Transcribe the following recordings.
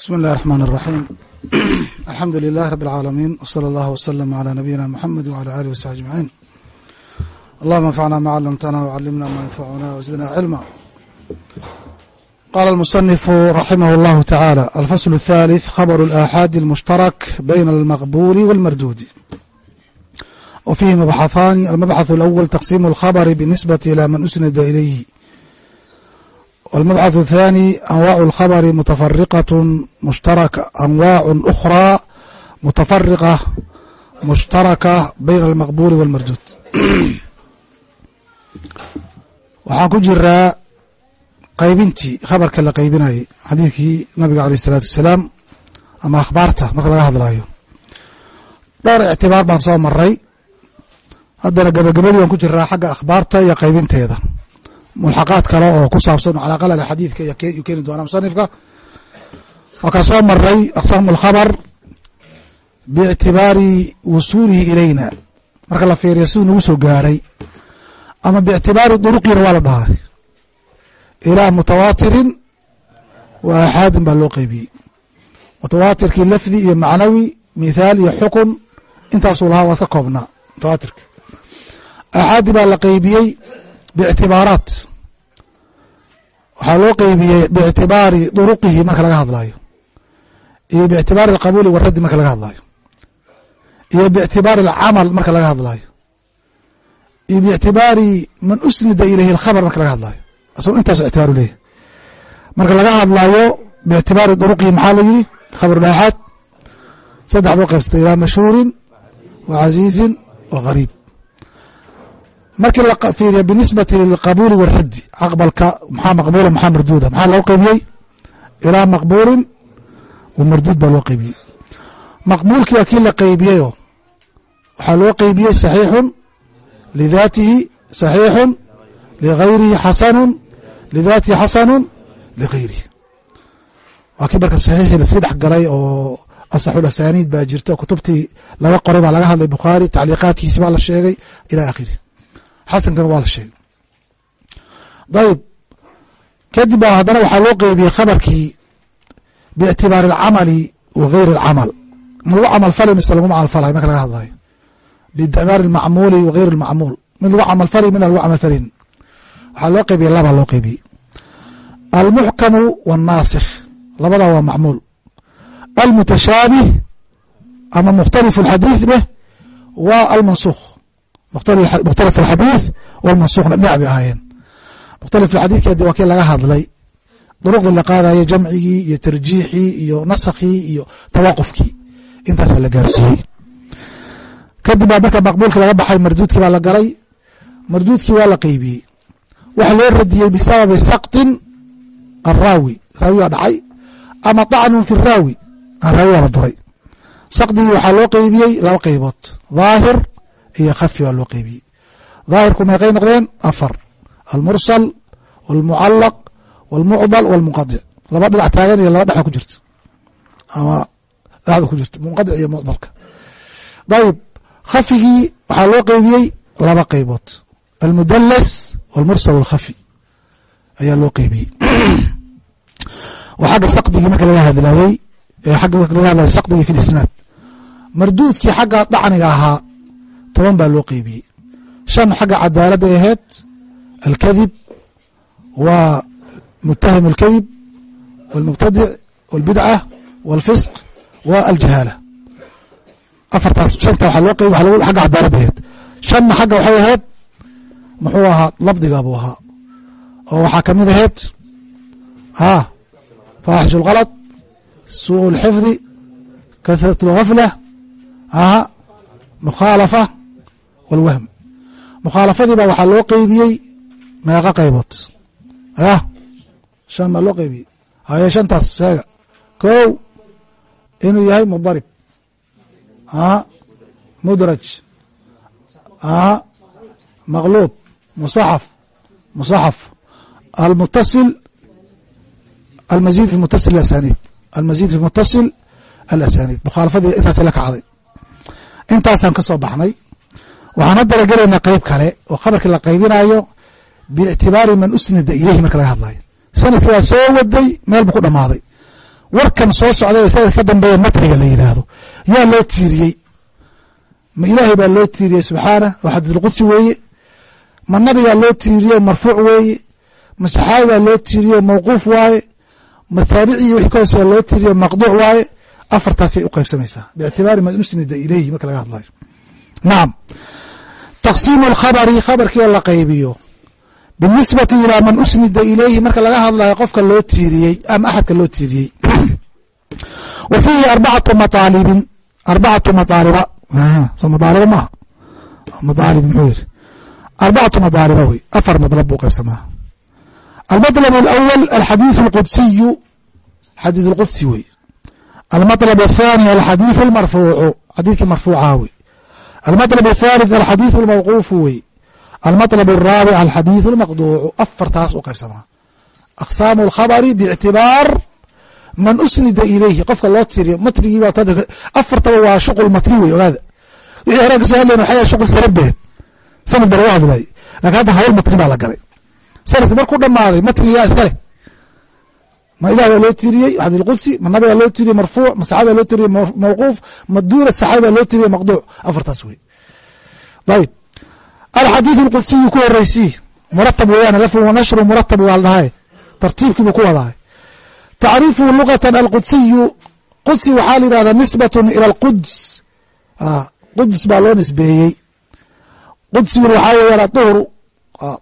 bismi اllahi الرحman الرaxيim alxamdu lilah rab اlcaalamiin wslى اllah wslm عlى nabiyina mxamed wعlى alih wsaxbi aجmaعin allahuma anfacna ma calamtana wcalimna ma yanfacuna wزidna cilma qala اlmusanifu raximah اllahu taعalى alfasl الthalith khabr اlآxaadi اlmushtarak bayna اlmaqbuli wاlmardudi w fihi mabxaثani almabxaث اlأwl taqsim اlkhabr bnisbة ilى man usnida ilayh والمبعث الثاني أنواع الخبر متفرقة مشتركة أنواع أخرى متفرقة مشتركة بين المقبول والمردود waxaan ku jiraa qaybintii khabarka la qaybinayay xadiidkii nabiga aleyh الsalaatu wasalaam ama akhbaarta marka laga hadlayo dhowr ictibaar baan soo maray haddana gabagabadii baan ku jiraa xagga akhbaarta iyo qaybinteeda mulxaqaad kale oo ku saabsan calaa qalal xadiidka yu keeni musanifka. Waa kaa soo maray aqsaamu alkhabar biictibaari wusuulihi ilayna. Marka la fiiriyo siduu nagu soo gaaray ama biictibaari duruqina waa la dhahay. Ilaa mutawaatirin wa axaadin baa loo qeybiyey. Mutawaatirkii lafdi iyo macnawi mithaal iyo xukun intaasuu lahaa waa iska koobnaa mutawaatirka axaadi baa la qeybiyey bictibaaraat waxaa loo qeybiyey biictibaari duruqihi marka laga hadlayo iyo biictibaari alqabuuli waraddi marka laga hadlayo iyo biictibaari alcamal marka laga hadlayo iyo biictibaari man usnida ilayhi alkhabar marka laga hadlayo asagoo intaasu ictibaaru leeyahy marka laga hadlayo biictibaari duruqihi maxaa la yidhi? Khabar laaxaad saddex buu qaybsatay ilaa mashhuurin wa casiizin wa gariib markii la fiiriya binisbati lilqabuuli waraddi aqbalka maxaa maqbuula maxaa marduuda? Maxaa loo qeybiyey ilaa maqbuulin marduud baa loo qeybiyey maqbuulkii waa kii la qeybiyeyo waxaa loo qeybiyey saxiixun lidaatihi saxiixun ligayrihi xasanun lidaatihi xasanun ligayrihi waa kii marka saxiixii la sii dhex galay oo asaxul asaaniid baa jirta. Kutubtii laga qoray baa laga hadlay bukhaari tacliiqaadkiisi baa la sheegay ila akhirih xasankana waa la sheegay. Dayib kadib baa haddana waxaa loo qeybiyey khabarkii biictibaari alcamali wa gayri alcamal ma lagu camal fali mise laguma camal falay marka laga hadlayo. Biictibaari almacmuuli wa gayri almacmuul mid lagu camal fali midna lagu camal falin waxaa loo qeybiyey labaa loo qeybiyey. Almuxkamu waannaasikh labadaa waa macmuul. Almutashaabih ama mukhtalifu alxadiid waa almansukh mukhtalif alxadiid walmansuukhna dhinac bay ahaayeen. Mukhtalif alxadiidki waa kii laga hadlay duruqdii la qaadayo jamcigii iyo tarjiixii iyo nasakhii iyo tawaaqufkii intaasaa la gaarsiiyey. Kadib baa marka maqbuulkii laga baxay marduudkii baa la galay marduudkii waa la qeybiyey. Waxa loo radiyey bisababi saktin araawi raawi waa dhacay. Ama طacnun fi raawi. Raawi waa la duray. Sakdigii waxaa loo qeybiyey laba qeybood. Dhaahir iyo khafi waa loo qeybiyey. Daahirku meeqay noqdeen afar. Almursal walmucalaq walmucdal walmunqadic laba dhinac taagan iyo laba dhexa ku jirto. Ama dhexda ku jirto munqadic iyo mucdalka dayib khafigii waxaa loo qeybiyey laba qeybood. Almudalas walmursal walkhafi ayaa loo qeybiyey. Waa xagga saqdigii marka laga hadlaaday ee xagga marka laga hadlayay saqdigii fi lisnaad marduudkii xagga dacniga ahaa toban baa loo qeybiyey shan xagga cadaaladday ahayd alkadib waa mutahim اlkadib wاlmubtadic wاlbidca wاlfisq wa aljahaala afartaas shanta waxaa loo qeybiy waa xagga cadaaladda ahayd shanna xagga waxay ahayd muxuu ahaa labdiga buu ahaa oo waxaa kamid ahayd a faaxish اlgalط suuء اlxifdi kahrat اlgafla a mukhaalafa wاlwahm mukhaalafadii baa waxaa loo qeybiyey meeqa qaybood. Yah shan baa loo qeybiyey haye shantaas sheega. Kow inuu yahay mudarib. A mudraj. A maqluub musaxaf musaxaf. Almutasil almazid fi mutasil asanid almazid fi mutasil alasaniid mukhaalafadii intaas la kacday. Intaasaan ka soo baxnay waxaan haddala gelaynaa qeyb kale oo khabarkii la qaybinayo biictibaari man usnida ileyhi marka laga hadlayo sannadkii waa soo waday meel buu ku dhammaaday. Warkan soo socday sanadka ka dambeeya matniga la yidhaahdo yaa loo tiiriyey? Ma ilaahay baa loo tiiriyey subxaanah oo xadiidulqudsi weeye. Ma nabigaa loo tiiriye marfuuc weeye. Ma saxaabi baa loo tiiriye mawquuf waaye. Ma taabicii wixii ka hooseya loo tiiriye maqduuc waaye. Afartaasay u qaybsamaysaa. Biictibaari man usnida ilayhi marka laga hadlayo nacam taqsiimu alkhabari khabarkii oo la qaybiyo binisbati ilaa man usnida ilayhi marka laga hadlayo qofka loo tiiriyey ama axadka loo tiiriyey wa fiihi arbacatu maaalibin arbacatu maaaliba so madaaliba maaha madaalib muxuu yiri arbacatu madaaliba wey afar madlab buu qaybsamaa almaطlb اlأwl alxadiiث اlqudsiyu xadiiث اlqudsi wey almaطlb الثاني alxadiiث اlmarfuucu xadiidkii marfuucaha wey almaطlb الثالث alxadiiث اlmawquufu wey almaطlb الraabic alxadiiث اlmaqduucu afartaas u qaybsamaa aqsaamu اlkhabri bاctibaar man usnida ilayhi qofka loo tiriyo matnigii baa afartaba waa shuqul matni wey ogaada wixii horaan kasoo hadlayn waxay shuqul sanadbeed sanad ba lagu hadlay lakin hadda hawl matni baa la galay sanadki markuu dhamaaday matnigaa iskale ma ilah baa loo tiriyey xadii lqudsi ma nabigaa loo tiriyey marfuuc ma saxabi baa loo tiriyey mawquuf ma duuna saxaabi baa loo tiriyey maqduuc afartaas wey ayb alxadiiث اlqudsiyu ku horeysi muratab weeyaan lafun wanashru muratab waa la dhahay tartiibkiibuu ku wadahay tacriifuhu lugata alqudsiyu qudsi waxaa la yihahdaa nisbat ilى اlquds quds baa loo nisbeeyey qudsiguna waxaa weeyaan aduhru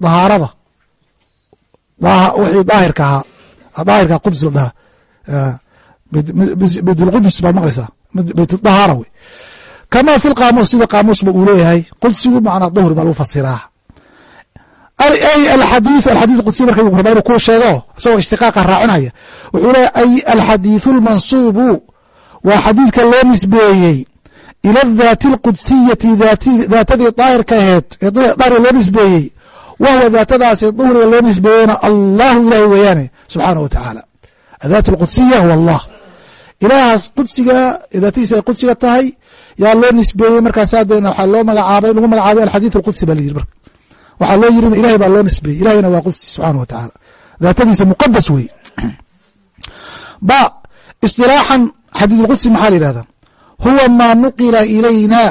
dahaarada wixii daahirka ahaa daahirka quds la dhahaa baytulqudus baad maqlaysaa baytdahaara wey kama fi lqaamuus sida qaamuusba uu leeyahay qudsigu macnaa duhri baa lagu fasiraa ay alxadiiث alxadiث qudsi marka rabaa inuu kuu sheego isagoo ishtiqaaqa raacinaya wuxuu leeyahy ay alxadiiثu اlmansuubu waa xadiidka loo nisbeeyey ila daati اlqudsiyati daatadii daahirka aheed ee daahirka loo nisbeeyey wahwa daatadaasi duhriga loo nisbeeyena allahu ilaah weeyaane subxaana wa tacaala adaat alqudsiya huwa allah. Ilaahaas qudsiga daatadiisa ay qudsiga tahay yaa loo nisbeeyey markaas hadee waxaa loo magacaabay lagu magacaabay alxadiid alqudsi baa layiri marka. Waxaa loo yirina ilahay baa loo nisbeeyey. Ilahayna waa qudsi subxaana wa tacaala daatadiisa muqadas wey ba isilaaxan xadiid alqudsi maxaa la yihahdaa huwa maa nuqila ilayna.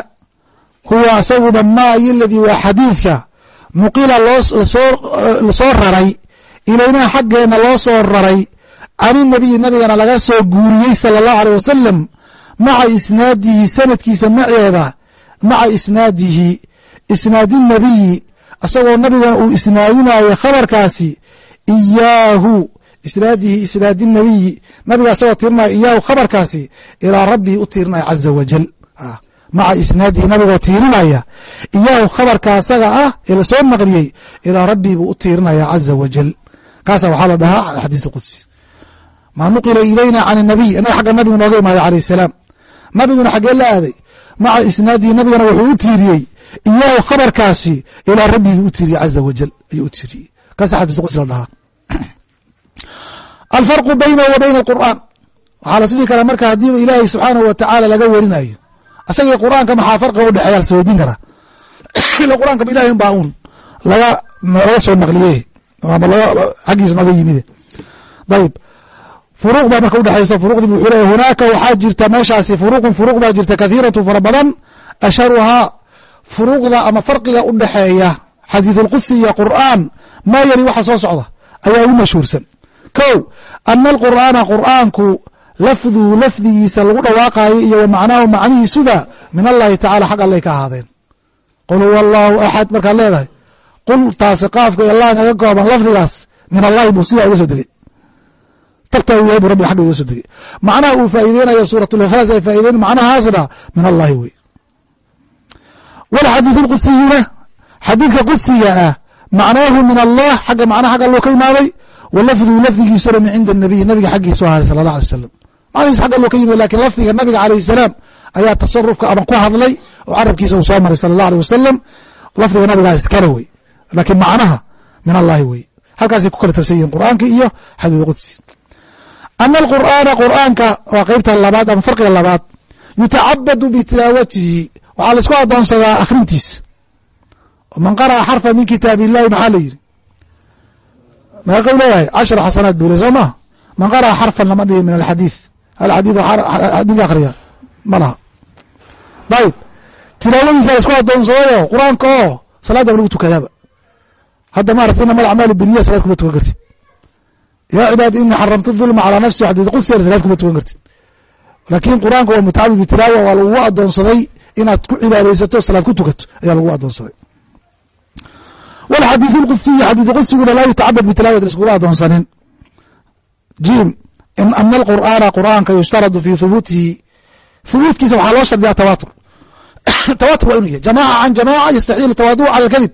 Huwa asaguba maayo ladii waa xadiidka nuqila la soo raray ilaynaa xaggeena loo soo raray can inabiyi nabigana laga soo guuriyey sala allahu aleyh wasalam maca isnaadihi sanadkiisa maceeda maca isnaadihi isnaadi nabiyi isagoo nabigan uu isnaadinayo khabarkaasi iyaahu isnaadihi isnaadi nabiyi nabiga isagoo tiirinaya iyaahu khabarkaasi ilaa rabbihi u tiirinaya caza wajal maca isnaadihi nabigoo tiirinaya iyaahu khabarka asaga ah ee la soo naqliyey ilaa rabbii buu u tiirinaya caza wajal kaasa waxaa la dhahaa xadiis qudsi. Maa nuqila ilayna can nabiy inaga xagga nabigu nooga imaaday alayh salaam. Nabiguna xaggee la aaday. Maca isnaadihi nabigana wuxuu u tiiriyey. Iyaahu khabarkaasi ilaa rabbii buu u tiiriyey caza wajal ayuu u tiiriyey. Kaasa xadiis qudsi la dhahaa. Alfarqu baynahu wa bayna alqur'aan. Waxaa la sidii karaa marka haddiiba ilaahay subxaanahu wa tacaala laga werinayo asagii qur'aanka maxaa farqiga u dhexeeya? Lasa weydiin karaa. Ila qur'aanka ilahay baa uun laga laga soo naqliye ama xaggiisa nooga yimide ayib furuuq baa marka udhexaysa furuqdii wuxuu leeya hunaaka waxaa jirta meeshaasi furuqun furuq baa jirta kathiiratu fara badan. Ashharuhaa furuuqda ama farqiga u dhexeeya xadiiثulqudsi iyo qur'aan maa yali waxa soo socda? Ayaa ugu mashhuursan. Kow ana alqur'aana qur'aanku lafduhu lafdigiisa lagu dhawaaqaayo iyo wa macnihiisuba min allahi tacala xag allay ka ahaadeen. Qul huwa allahu axad markaad leedahay. Qul taasi qaafka iyo allah naga kooban lafdigaas min allahi buu sidaa uga soo degey tabtaa uu yahay buu rabbi xagga uga soo degey macnaha uu faa'iideynayo suuratulkhlaas ay faa'ideyn macnahaasna min allahi wey walxadiiثu lqudsiyuna xadiidka qudsiga ah macnaahu min allah xagga macnaha xagga alloo ka imaaday wa lafdigiisuna min cinda nabiy nabiga xaggiisu ahaaday sala allah alay wasalam macnihiis xagga alloo ka yimid laakiin lafdiga nabiga calayh salaam ayaa tasarufka ama ku hadlay oo carabkiisa uu soo maray sala allah alيh wasalam lafdiga nabigaa iskale wey. Lakiin macnaha min allahi wey. Halkaasay ku kala tabsan yihiin qur'aanka iyo xadiid qudsi. Ana alqur'aana qur'aanka waa qeybta labaad ama farqiga labaad. Yutacabadu bitilaawatihi. Waxaa la isku adoonsadaa akhrintiisa man qara'a xarfa min kitaab illahi maxaa la yidhi? Meeqau leeyahay cashar xasanaad buu le soo maha man qara'a xarfan lama dhihi min alxadiid alxadiid ninka akhriya? Ma laha. Dayib. Tilaawadiisa la isku adoonsooyo qur'aanka oo salaadaba lagu tukadaaba hadda maarata inama alacmaali biniya salaad kuma tukan kartid. Yaa cibaadi ini xaramtu dulma calaa nafsi xadiid qudseer salaad kuma tukan kartid. Laakiin qur'aanka waa mutacabid bitilaawa waa lagugu adoonsaday inaad ku cibaadaysato salaad ku tukato ayaa lagugu adoonsaday wlxadiid lqudsiyi xadiid qudsiguna laa yutacabad bitilaawa laiskuga adoonsanin jim ana alqur'aana qur'aanka yushtaradu fi hubuutihi hubuutkiisa waxaa loo shardiyaa tawatur tawatur waa inuu yahay. Jamaca can jamaca yastaxiilu tawaaduc cala alkadib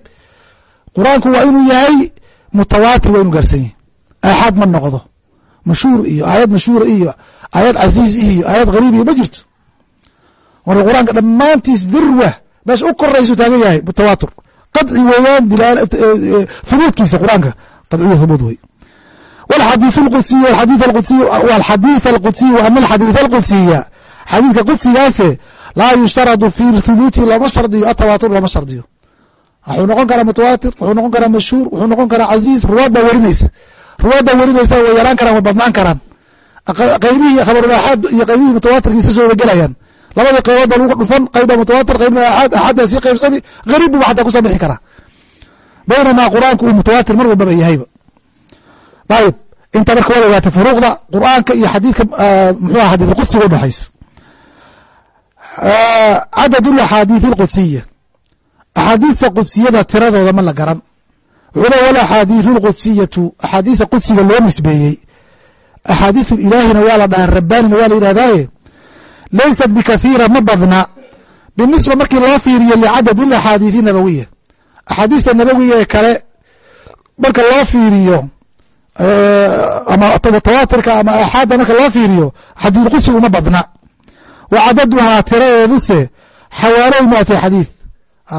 qur'aanku waa inuu yahay mutawaatir waa inu gaarsan yahay. Aaxaad ma noqdo. Mashhuur iyo aayad mashhuura iyo aayad casiiz iyo aayad gariib iyo ma jirto. Marka qur'aanka dhammaantiis dirwa meesha u koraysu taagan yahay mutawaatur. Qadci weeyaan hubuudkiisa qur'aanka. Qadciyo hubuud wey ama xadiiث اqudsiya xadiidka qudsigaase laa yushtaradu fi hubuuti looma shardiyo atawaatur looma shardiyo wuxuu noqon karaa mutawaatir wuxuu noqon karaa mashhuur wuxuu noqon karaa casiiz ruwaad baa werinaysa ruwaad baa werinaysa way yaraan karaan way badnaan karaan qeybihii khabarulaaxaad iyo qeybihii mutawaatirkiisa soo wadagelayaan labadii qaybood baa lagu dhufan qaybbaa mutawaatir qaybna axaad axaaddaa sii qaybsami gariib buba xataa ku soo bixi karaa baynamaa qur'aanku uu mutawaatir mar walbaba yahayba ayib inta marka waad ogaatay furuuqda qur'aanka iyo xadiidka muxuu aha xadiid qudsiga udhexaysa cadad laxaadiid اlqudsiya axaadiista qudsiyada tiradooda ma la garan wuxuu le walaxaadiiث اlqudsiyatu axaadiista qudsiga loo nisbeeyey axaadiiث ilaahina waa la dhaha rabbaanina waa la yidhahdaaye laysat bikathiira ma badna binisba markii loo fiiriyo licadad ilaxaadiiثi nabawiya axaadiista nabawiga ee kale marka loo fiiriyo ama tawaatirka ama aaxaadda marka loo fiiriyo xadiid qudsiga uma badna. Wa cadaduhaa tiradeeduse xawaaley miatay xadiid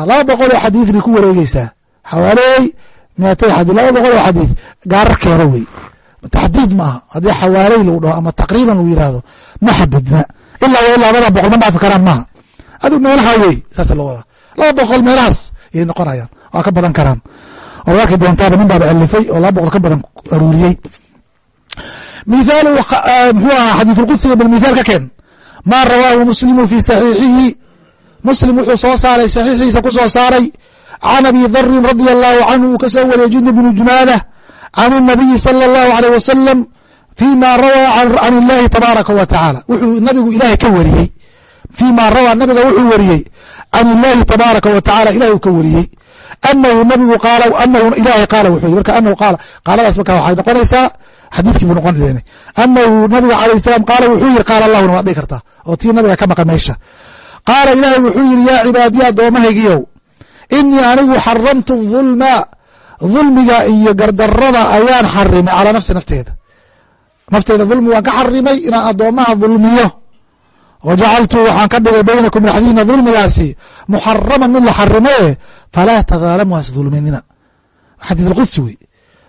laba boqol oo xadiid bay ku wareegeysaa xawaaley miatay xadiid laba boqol oo xadiid gaararkeeda wey. Taxdiid maaha haddii xawaaley lagu dhaho ama taqriiban lagu yihahdo ma xadidna. Ilaa ilaa labada boqol ma dhaafi karaan maaha. Adigu meelaha wey saasa loo wadaa laba boqol meelahaas yay noqonayaan. Waa ka badan karaan oo arki doontaaba nin baaba alifay oo laba boqol ka badan aruuriyey mithaal muxuu ahaa xadiid lqudsiga bal mithaal ka keen maa rawaahu muslimu fi saxiixihi muslim wuxuu soo saaray saxiixiisa ku soo saaray can abi darin radia allahu canhu uu ka soo wariyey jundub bnu junaada can الnabiyi salى اllahu alيyh wasalam fima rawaa can illahi tabaaraka wa tacaala wuxuu nabigu ilaahay ka wariyey fima rawaa nabiga wuxuu wariyey can illahi tabaaraka wa tacala ilahi uu ka wariyey anahu nabigu anahu ilahay qaala wuxuu yii marka anahu qaala qaaladaas marka waxay noqonaysaa xadiidkii buu noqon leena anahu nabiga alayh salam qaala wuxuu yihi qaala allahuna waad dhihi kartaa oo tii nabiga ka maqan meesha qaala ilaahay wuxuu yihi yaa cibaadiya addoommahaygiyow inii anigu xaramtu dulma dulmiga iyo gardarada ayaan xarimay calaa nafsi nafteeda nafteeda dulmi waan ka xarimay inaan addoommaha dulmiyo wa jacaltu waxaan ka dhigay baynakum dhexdiina dulmigaasi muxaraman mid la xarimaye falaa tadaalamu hasdulminina xadii qudsi wey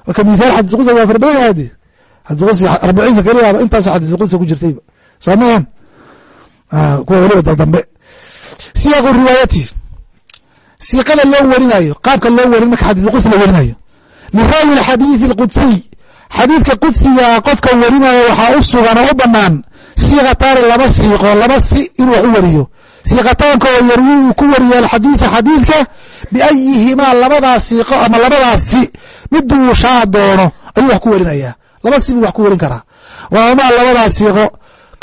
marka miaal xadii qudsi waa farbadan ade xadii qudsi arbiciinka keliyaaba intaas xadii qudsi ku jirtayba soomeen kuwa weliba daldambe siyaaqu riwaayati siiqada loo warinayo qaabka loo warin marka xadii qudsi la warinayo liraawi xadiidi اlqudsiy xadiidka qudsigaa qofka warinaya waxaa u sugan oo u banaan siiqataani laba siiqo laba si inuu wax u wariyo siiqataankoo yarwiu ku wariya axadiida xadiidka biayihimaa labadaas siiqo ama labadaas si miduu shaa doono ayuu wax ku werinayaa laba si wax ku werin karaa waamaa labadaas siiqo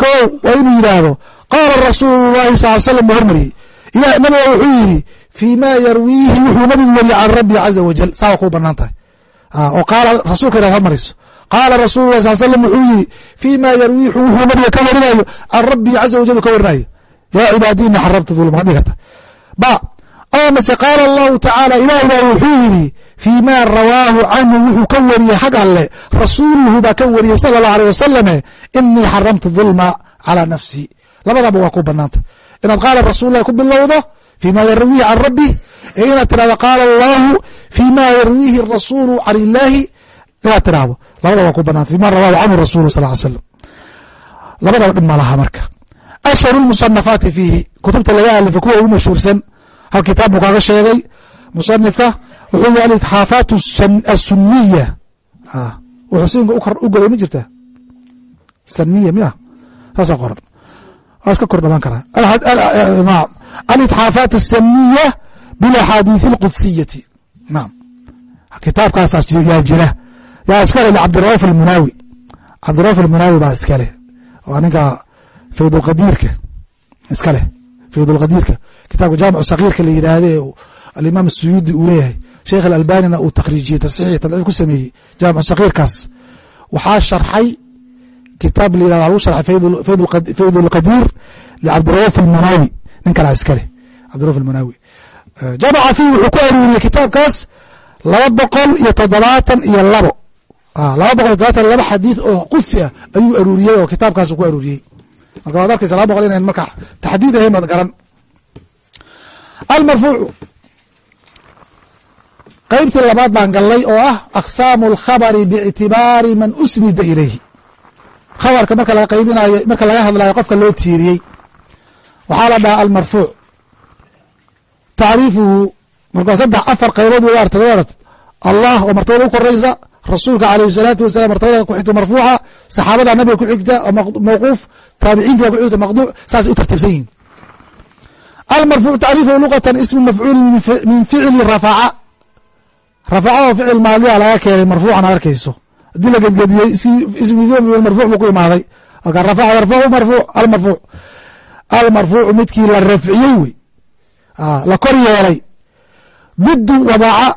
ko waa inuu yidhaahdo qaala rasuulu llahi sal buu hormariyey nabiga wuxuu yidhi fii ma yarwiihi wuxuu nabigu weriye can rabbi caza wajal saa kuu bannaan tahay oo qaala rasuulka inaad hormariso qaala rasulu lah sal slam wuxuu yihi fii ma yarwiihi wuxuu nabiga ka warinayo can rabbi caza wajal ka warinayo yaa cibaadi ini xaramtu dulma karta ba oo mase qaala allahu tacaala ilahi baa wuxuu yidhi fii ma rawaahu canhu wuxuu ka wariyey xag alle. Rasuuluhu baa ka wariyey sala allahu alيh wasalame inii xaramtu dulma calى nafsi. Labadaba waa ku banaanta inaad qaala rasul lah ku bilowdo fii ma yarwiihi can rabbi ee inaad tirahdo qaala allahu fii ma yarwiihi rasulu can illaahi inaad tirahdo labada waa ku banaanta fima rawahu canhu rasulu sal slam labadaba dhib malaha marka. Ashharu lmusanafaati fiihi kutubta laga alifay kuwa ugu mashhuursan hal kitaab buu kaaga sheegay? Musanifka wuxuu yihi alitxaafaat asuniya wuxuu siinka u golay ma jirta? Saniya miya? Saasaa qoran. Waa iska kor dhamaan karaa. Alitxaafaat asaniya bilaxaadiiث اlqudsiyati naam. Kitaabkaasaas yaa jira. Yaa iskale cabdirauuf almunaawi. Cabdirauuf almunaawi baa iskale waa ninka faydulqadiirka iskaleh faydulqadiirka kitaabka jaamicu sakiirka la yidhaahde alimaam asuyuudi uu leeyahay. Sheekh alalbanina uu takhriijiyey tasxiix tadciif ku sameeyey jaamicu sakiirkaas waxaa sharxay kitaab la yihahdo lagu sharxay faydulqadiir licabdirauuf almunaawi nin kalaa iskaleh cabdirauuf almunaawi jamaca fiih wuxuu ku aruuriyey kitaabkaas laba boqol iyo toddobaatan iyo labo. Laba boqol iyo todobatan laba xadiid oo qudsi ah ayuu aruuriyey oo kitaabkaas ku aruuriyey. Marka waad arkaysa laba boqol inayn marka taxdiid ahayn baad garan almarfuucu qeybtii labaad baan gallay oo ah aqsaamu alkhabari biictibaari man usnida ilayhi. Khabarka marka laga qaybinayo marka laga hadlayo qofka loo tiiriyey waxaa la dhahaa almarfuuc tacriifuhu marka saddex afar qaybood wey artay arad allah oo martabada u koraysa rasuulka alayh salaatu wasalam martabada ku xigta marfuuca saxaabada nabiga ku xigta oo mawquuf taabiciinta ku xigta maqduuc saasay u tartiibsan yihiin almarfuuc tacriifuhu luqatan ismu mafcuul min ficli rafaca rafaca oo ficil maadiya laga keenay marfuucan arkayso haddii la gedgediyey marfuuc buu ku imaaday marka rafaca yarfacu marfuuc almarfuuc almarfuucu midkii la rafciyey wey la kor yeelay didu wadaca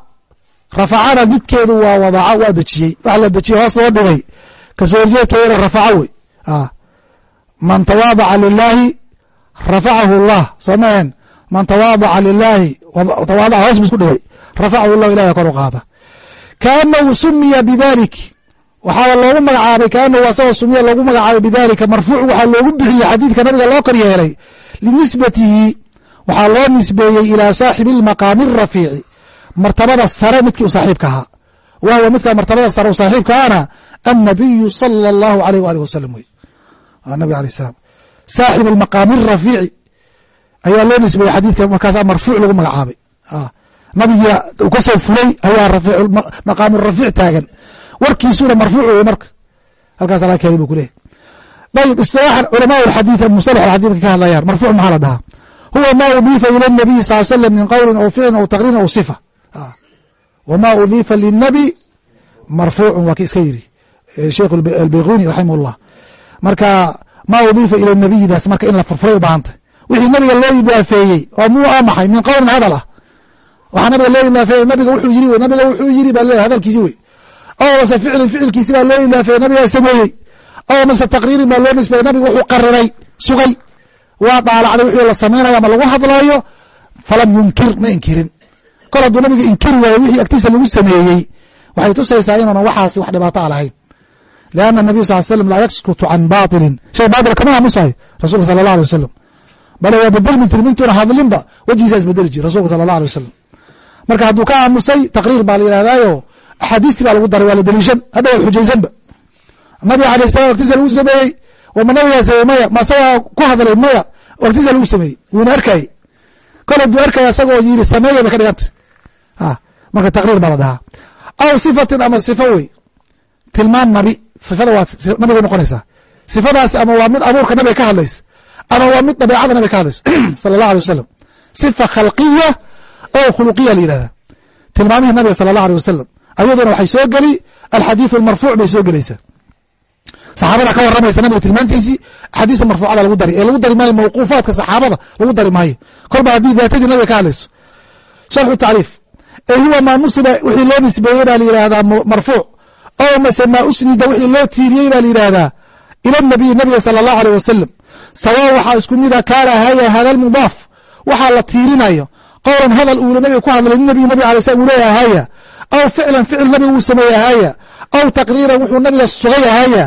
rafacana didkeedu waa wadaca waa dejiyey wax la dejiyey hoos loo dhigay ka soo rafaca wey man tawaadaca lilaahi rafacahu llah soo maheen man tawaadaca lilaahi tawaadaca hoos bu isku dhaway rafacahu llahu ilahay kor u qaada. Kaanahu sumiya bidalik waxaa loogu magacaabay kaanahu asagoo sumiya loogu magacaabay bidalika marfuuc waxaa loogu bixiyey xadiidka nabiga loo kor yeelay. Linisbatihi waxaa loo nisbeeyey ilaa saaxibi lmaqaami rafiici. Martabada sare midkii u saaxiibka ahaa. Wahuwa midkaa martabada sare u saaxiibka ahana annabiyu sala allahu aleyh waali wasalam wey nabi aleh salam saaxibu almaqaami arafiici ayaa loo nisbeeyey xadiidka markaasaa marfuuc lagu magacaabay. Nabiga uu ka soo fulay ayaa maqaamu rafiic taagan. Warkiisuuna marfuuc weye marka. Halkaas ala keenay buu ku leeyahy ayb isilaaxan culamaa alxadiid musalax alxadiidka ka hadlayaan. Marfuuc maxaa la dhahaa? Huwa ma udiifa ila nabiy sal slam min qowlin aw ficlin aw taqriirin aw sifa. Wama udiifa linabi marfuucun waa ki iska yiri sheikh albayquni raximah ullah ma udiifa ilى nabiyidaas marka in la furfuray u wixii nabiga loo idaafeeyey oo muu a maxay? Min qowlin hadal ah. Waxaa nabiga loo idaafeeyey nabiga wuxuu yiri nabiga wuxuu yiri baa leeyahay hadalkiisi wey. Oo mase ficlin ficilkiisi baa loo idaafeeyey nabigaa sameeyey. Oo mase taqriirin baa loo nisbeeyey nabiga wuxuu qariray sugay. Waa daalacday wixii la samaynayo ama lagu hadlaayo? Falam yunkir ma inkirin. Kol hadduu nabiga inkiri waayo wixii agtiisa lagu sameeyey waxay tusaysaa inuuna waxaasi wax dhibaato a lahayn lianna nabiy sal slam laa yaskutu can baطilin shay baatil kama aamusayo rasulka sala allah alay wasalam bale waa bedelmi jirin intuuna hadlinba wejigiisa isbedeli jiri rasulka sala allah alay wasalam marka hadduu ka aamusay taqriir baa la yidhahdaayo axaadiistii baa lagu daray waa la deliishan hadda waad xujaysanba nabiga alayh salam agtiisa lagu sameeyey wama nabigaa sameey maya ma asagaa ku hadlay maya agtiisa lagu sameeyey wuuna arkayey kol hadduu arkaya asagoo yiri sameeya bay ka dhiganta marka taqriir baa la dhahaa aw sifatin ama sifo wey tilmaan nabi sifada waa nabigay noqonaysaa sifadaasi ama waa mid abuurka nabiga ka hadlaysa ama waa mid dabeecada nabiga ka hadlaysa sala allah alay wasalam sifa khalqiya oo khuluqiya la yidhahda tilmaamihii nabiga sala allah alay wasalam ayaduna waxay soo geli alxadiiث almarfuuc bay soo gelaysaa. Saxaabada ka waramaysa nabiga tilmaantiisii axaadiista marfuucada lagu dari. Ee lagu dari maayo mawquufaadka saxaabada lagu dari maayo. Kolba haddii daatadii nabiga ka hadlayso. Sharxu tacriif ee huwa maa nusiba wixii loo nisbeeyey baa la yidhahdaa marfuuc oo mase maa usnida wixii loo tiiriyey baa la yidhahdaa ila nabiy nabiga sala allahu aleyh wasalam sawaa waxaa isku mida kaana haya hada lmudaaf waxaa la tiirinayo. Qowlan hadal uu nabiga ku hadlay nabiy nabiga alay slam uu leeyaha haya. Aw ficlan ficil nabiga uu sameeye haya. Aw taqriiran wuxuu nabiga sugay haya.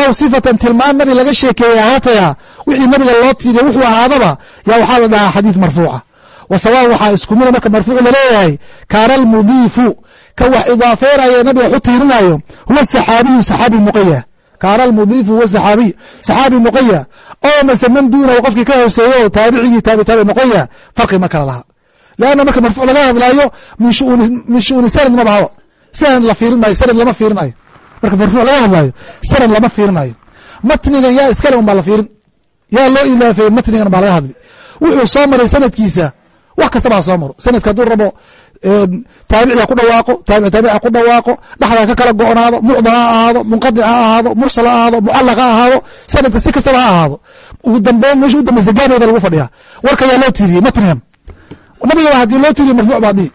Aw sifatan tilmaan nabi laga sheekeeyey ahaataya wixii nabiga loo tiiriya wuxuu ahaadaba. Yaa waxaa la dhahaa xadiid marfuuca. Wa sawaan waxaa isku mida marka marfuuc la leeyahay kaana almudiifu ka wax idaafeynaya nabiga waxu tiirinayo huwa saxaabiyu saxaabi muqaya kaana almudiifu huwa saxaabiy saxaabi muqaya oo mase man duunahu qofkii ka hooseeyo oo taabicigii taabitaabi muqaya farqi ma kala laha. Leanna marka marfuuc laga hadlaayo min shu'uni sanad ma bahaba sanad la fiirin maayo sanad lama fiirinayo marka marfuuc laga hadlaayo sanad lama fiirinayo matnigan yaa iskale un baa la fiirin. Yaa loo ilaafeeyey matnigan baa laga hadli. Wuxuu soo maray sanadkiisa wax kastaba ha soo maro. Sanadka hadduu rabo taabici ha ku dhawaaqo taabic taabic ha ku dhawaaqo dhexda ka kala go'naado mucda ha ahaado munqadic ha ahaado mursal ha ahaado mucallaq ha ahaado sanadka si kastaba ha ahaado. Ugu dambeyn meesha u dambeysa gaabooda lagu fadhiyaa. Warka yaa loo tiiriyey matnigan nabiga haddii loo tiiriye marfuuc baa dhihi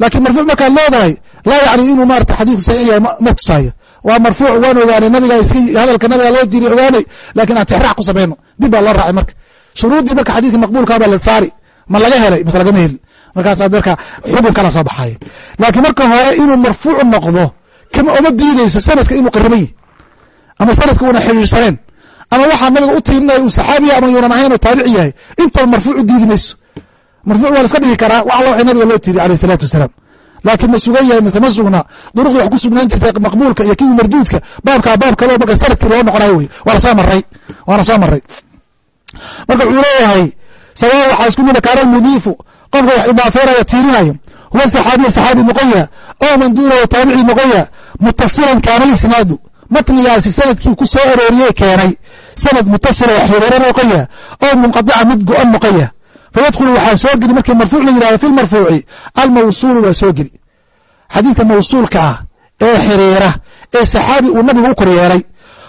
laakiin marfuuc markaad leedahay laa yacni inuu maarata xadiidku saxiix yahay ma tusaayo. Waa marfuuc waan ogaanay nabiga iska hadalka nabiga loo tiiriye ogaanay laakiin aan tixraac ku samayno. Dib baa loo raacay marka. Shuruuddii marka xadiidka maqbuulkaa baa la saari. Ma laga helay mase lagama helin markaasaa marka xukun kala soo baxaya laakiin marka hore inuu marfuuc noqdo kama oma diideyso sanadka inuu qariban ama sanadka una xiriirsaneen ama waxaa nabiga u tiirinaya uu saxaabiya ama yuunan ahayn oo taabici yahay intaba marfuuc u diidi marfuuc waa la dhigi karaa wax alla waxay nabiga loo tiiriy alayh isalaatu wasalaam. Laakiin ma sugan yahay mise ma sugna. Duruqdii wax ku sugnaan jirtay maqbuulka iyo kii marduudka baabkaa baab kaleo marka sannadkii loo noqonayo wey waana soo maray waana soo maray marka wuxuu leeyahay sababa waxaa isku mida kaana almudiifu qofka wax idaafeynaya tiirinayo. Huwa saxaabiya saxaabi noqoya oo man duunahu taabici noqoya mutasilan kaana isnaadu. Matnigaasi sannadkii ku soo arooriyey keenay. Sanad mutasila wax xiriira noqoya oo munqadica mid go-an noqoya fayadkhulu waxaa soo geli markii marfuuc la yihahdo fi lmarfuuci almawsuulu waa soo geli. Xadiidka mawsuulka ah ee xiriira ee saxaabi uu nabigu u kor yeelay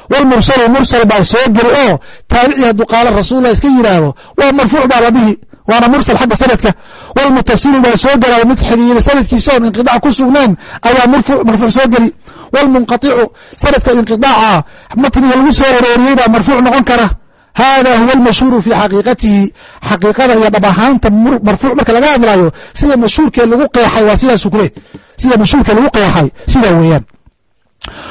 wlmursalu mursal baa soo geli. Oo taabici hadduu qaala rasuullah iska yidhaahdo waa marfuuc baa la dhihi waana mursal xagga sanadka. Wlmutasilu baa soo gelaya mid xiriira sanadkiisa oon inqidac ku sugnayn ayaa marfuuc soo geli. Wlmunqaicu sanadka inqidaaca matniga lagu soo arooriyey baa marfuuc noqon kara. Hada huwa almashhuuru fi xaqiiqatihi. Xaqiiqada iyo dhab ahaanta marfuuc marka laga hadlayo sida mashhuurkee lagu qeexay waa sidaasu kule sida mashhuurkee lagu qeexay sidaa weeyaan.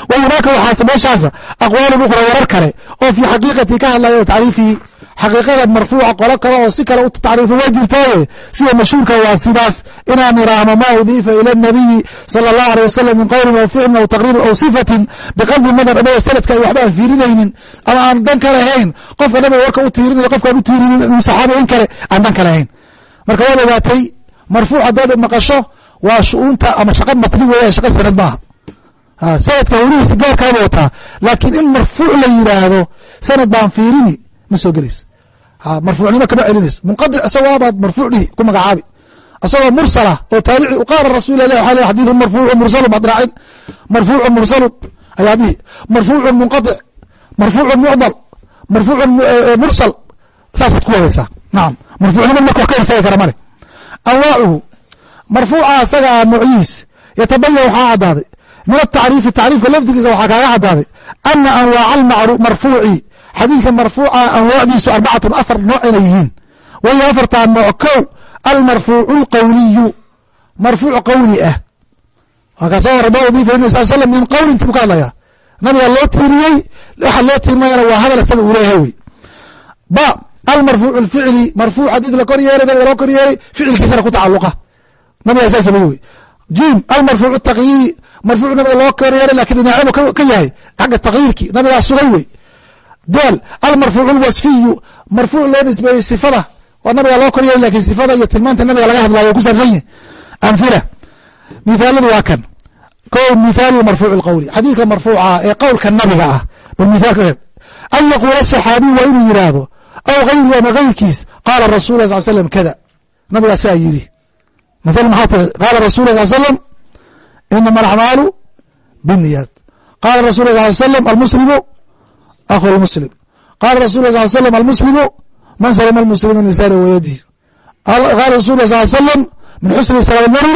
Wa hunaaka waxaase meeshaasa aqwaalun ukhra warar kale oo fii xaqiiqatii ka hadlaya tacriifihi xaqiiqada marfuuca qolo kale oo si kale u tacriifo waa jirtaaye. Sida mashhuurka waa sidaas. Inaan iraahno ma udiifa ila nabiyi sala allahu aleh wasalam min qowlin aw ficlin aw taqriirin aw sifatin biqalbi nadar anagoo sanadka ay waxba aan fiirinaynin ama aan dan ka lahayn qofka nabiga warka u tiirinaya qofkaan u tiirinin inuu saxaabi in kale aan dan ka lahayn marka waad ogaatay marfuuc haddaad maqasho waa shu'uunta ama shaqa matni weeya shaqa sanad maaha. Sanadka horihiisa gaarkaaba wataa laakiin in marfuuc la yidhaahdo sanad baan fiirini ma soo gelaysa marfuucnimo kama celinaysa munqadic isagoobaad marfuuc dhihi ku magacaabi. Isagoo mursala oo taabici qaala rasul ilah waxa le xadiidu marfuucu mursalun baad raacin marfuucu mursalun ayaa dhihi marfuucun munqadic marfuucun mucdal marfuucun mursal saasaad ku wadaysaa nacam marfuucnimo marka wax ka horsaagi kara male anwaacuhu marfuuca asagaa noocyihiis yatabayan waxaa caddaaday. Min atacriifi tacriifka lafdigiisa waxaa kaaga caddaaday ana anwaaca marfuuci xadiidka marfuuca anwaacdiisu arbacatun afar nooc inay yihiin. Wayo afartaa nooc kow almarfuucu alqowliyu marfuuc qowli ah. Waa kaa soo nabi sal slam min qowli inti ka hadlaya nabiga loo tiiriyey waxa loo tiirimayana waa hadal isaga uu leeyahay wey. Ba almarfuuc alficli marfuuc xadiid la kor yeelay nabiga loo kor yeelay ficilkiisana ku tacaluqa nabiga saa samey wey. Jim almarfuuc takyiiri marfuuc nabiga loo kor yeelay laakiin dhinaacadu ka yahay. Xagga takyiirki nabigaa sugay wey dal almarfuuc lwasfiyu marfuuc loo sifada. Waa nabiga loo koryeelay laakiin sifada iyo tilmaanta nabiga laga hadlayo ku saabsan yahy amhila mithaaladu waa kan. Ko mithaalu marfuuc اlqowli xadiidka marfuuca ee qowlka nabiga ah bal an yaquula saxaabiyu waa inuu yidhaahdo aw gayru ama gayrkiis qaala rasul sal slam kada. Nabigaa saa yidhi. Mithal maxaa tiri qaala rasul sal slam inama alacmaalu bniyaat qaala rasul sal slam almuslimu akhu lmuslim qaala rasul sal slam almuslimu man salima almuslimu min lisaani wayadihi qaala rasul sal slam min xusni islaam mari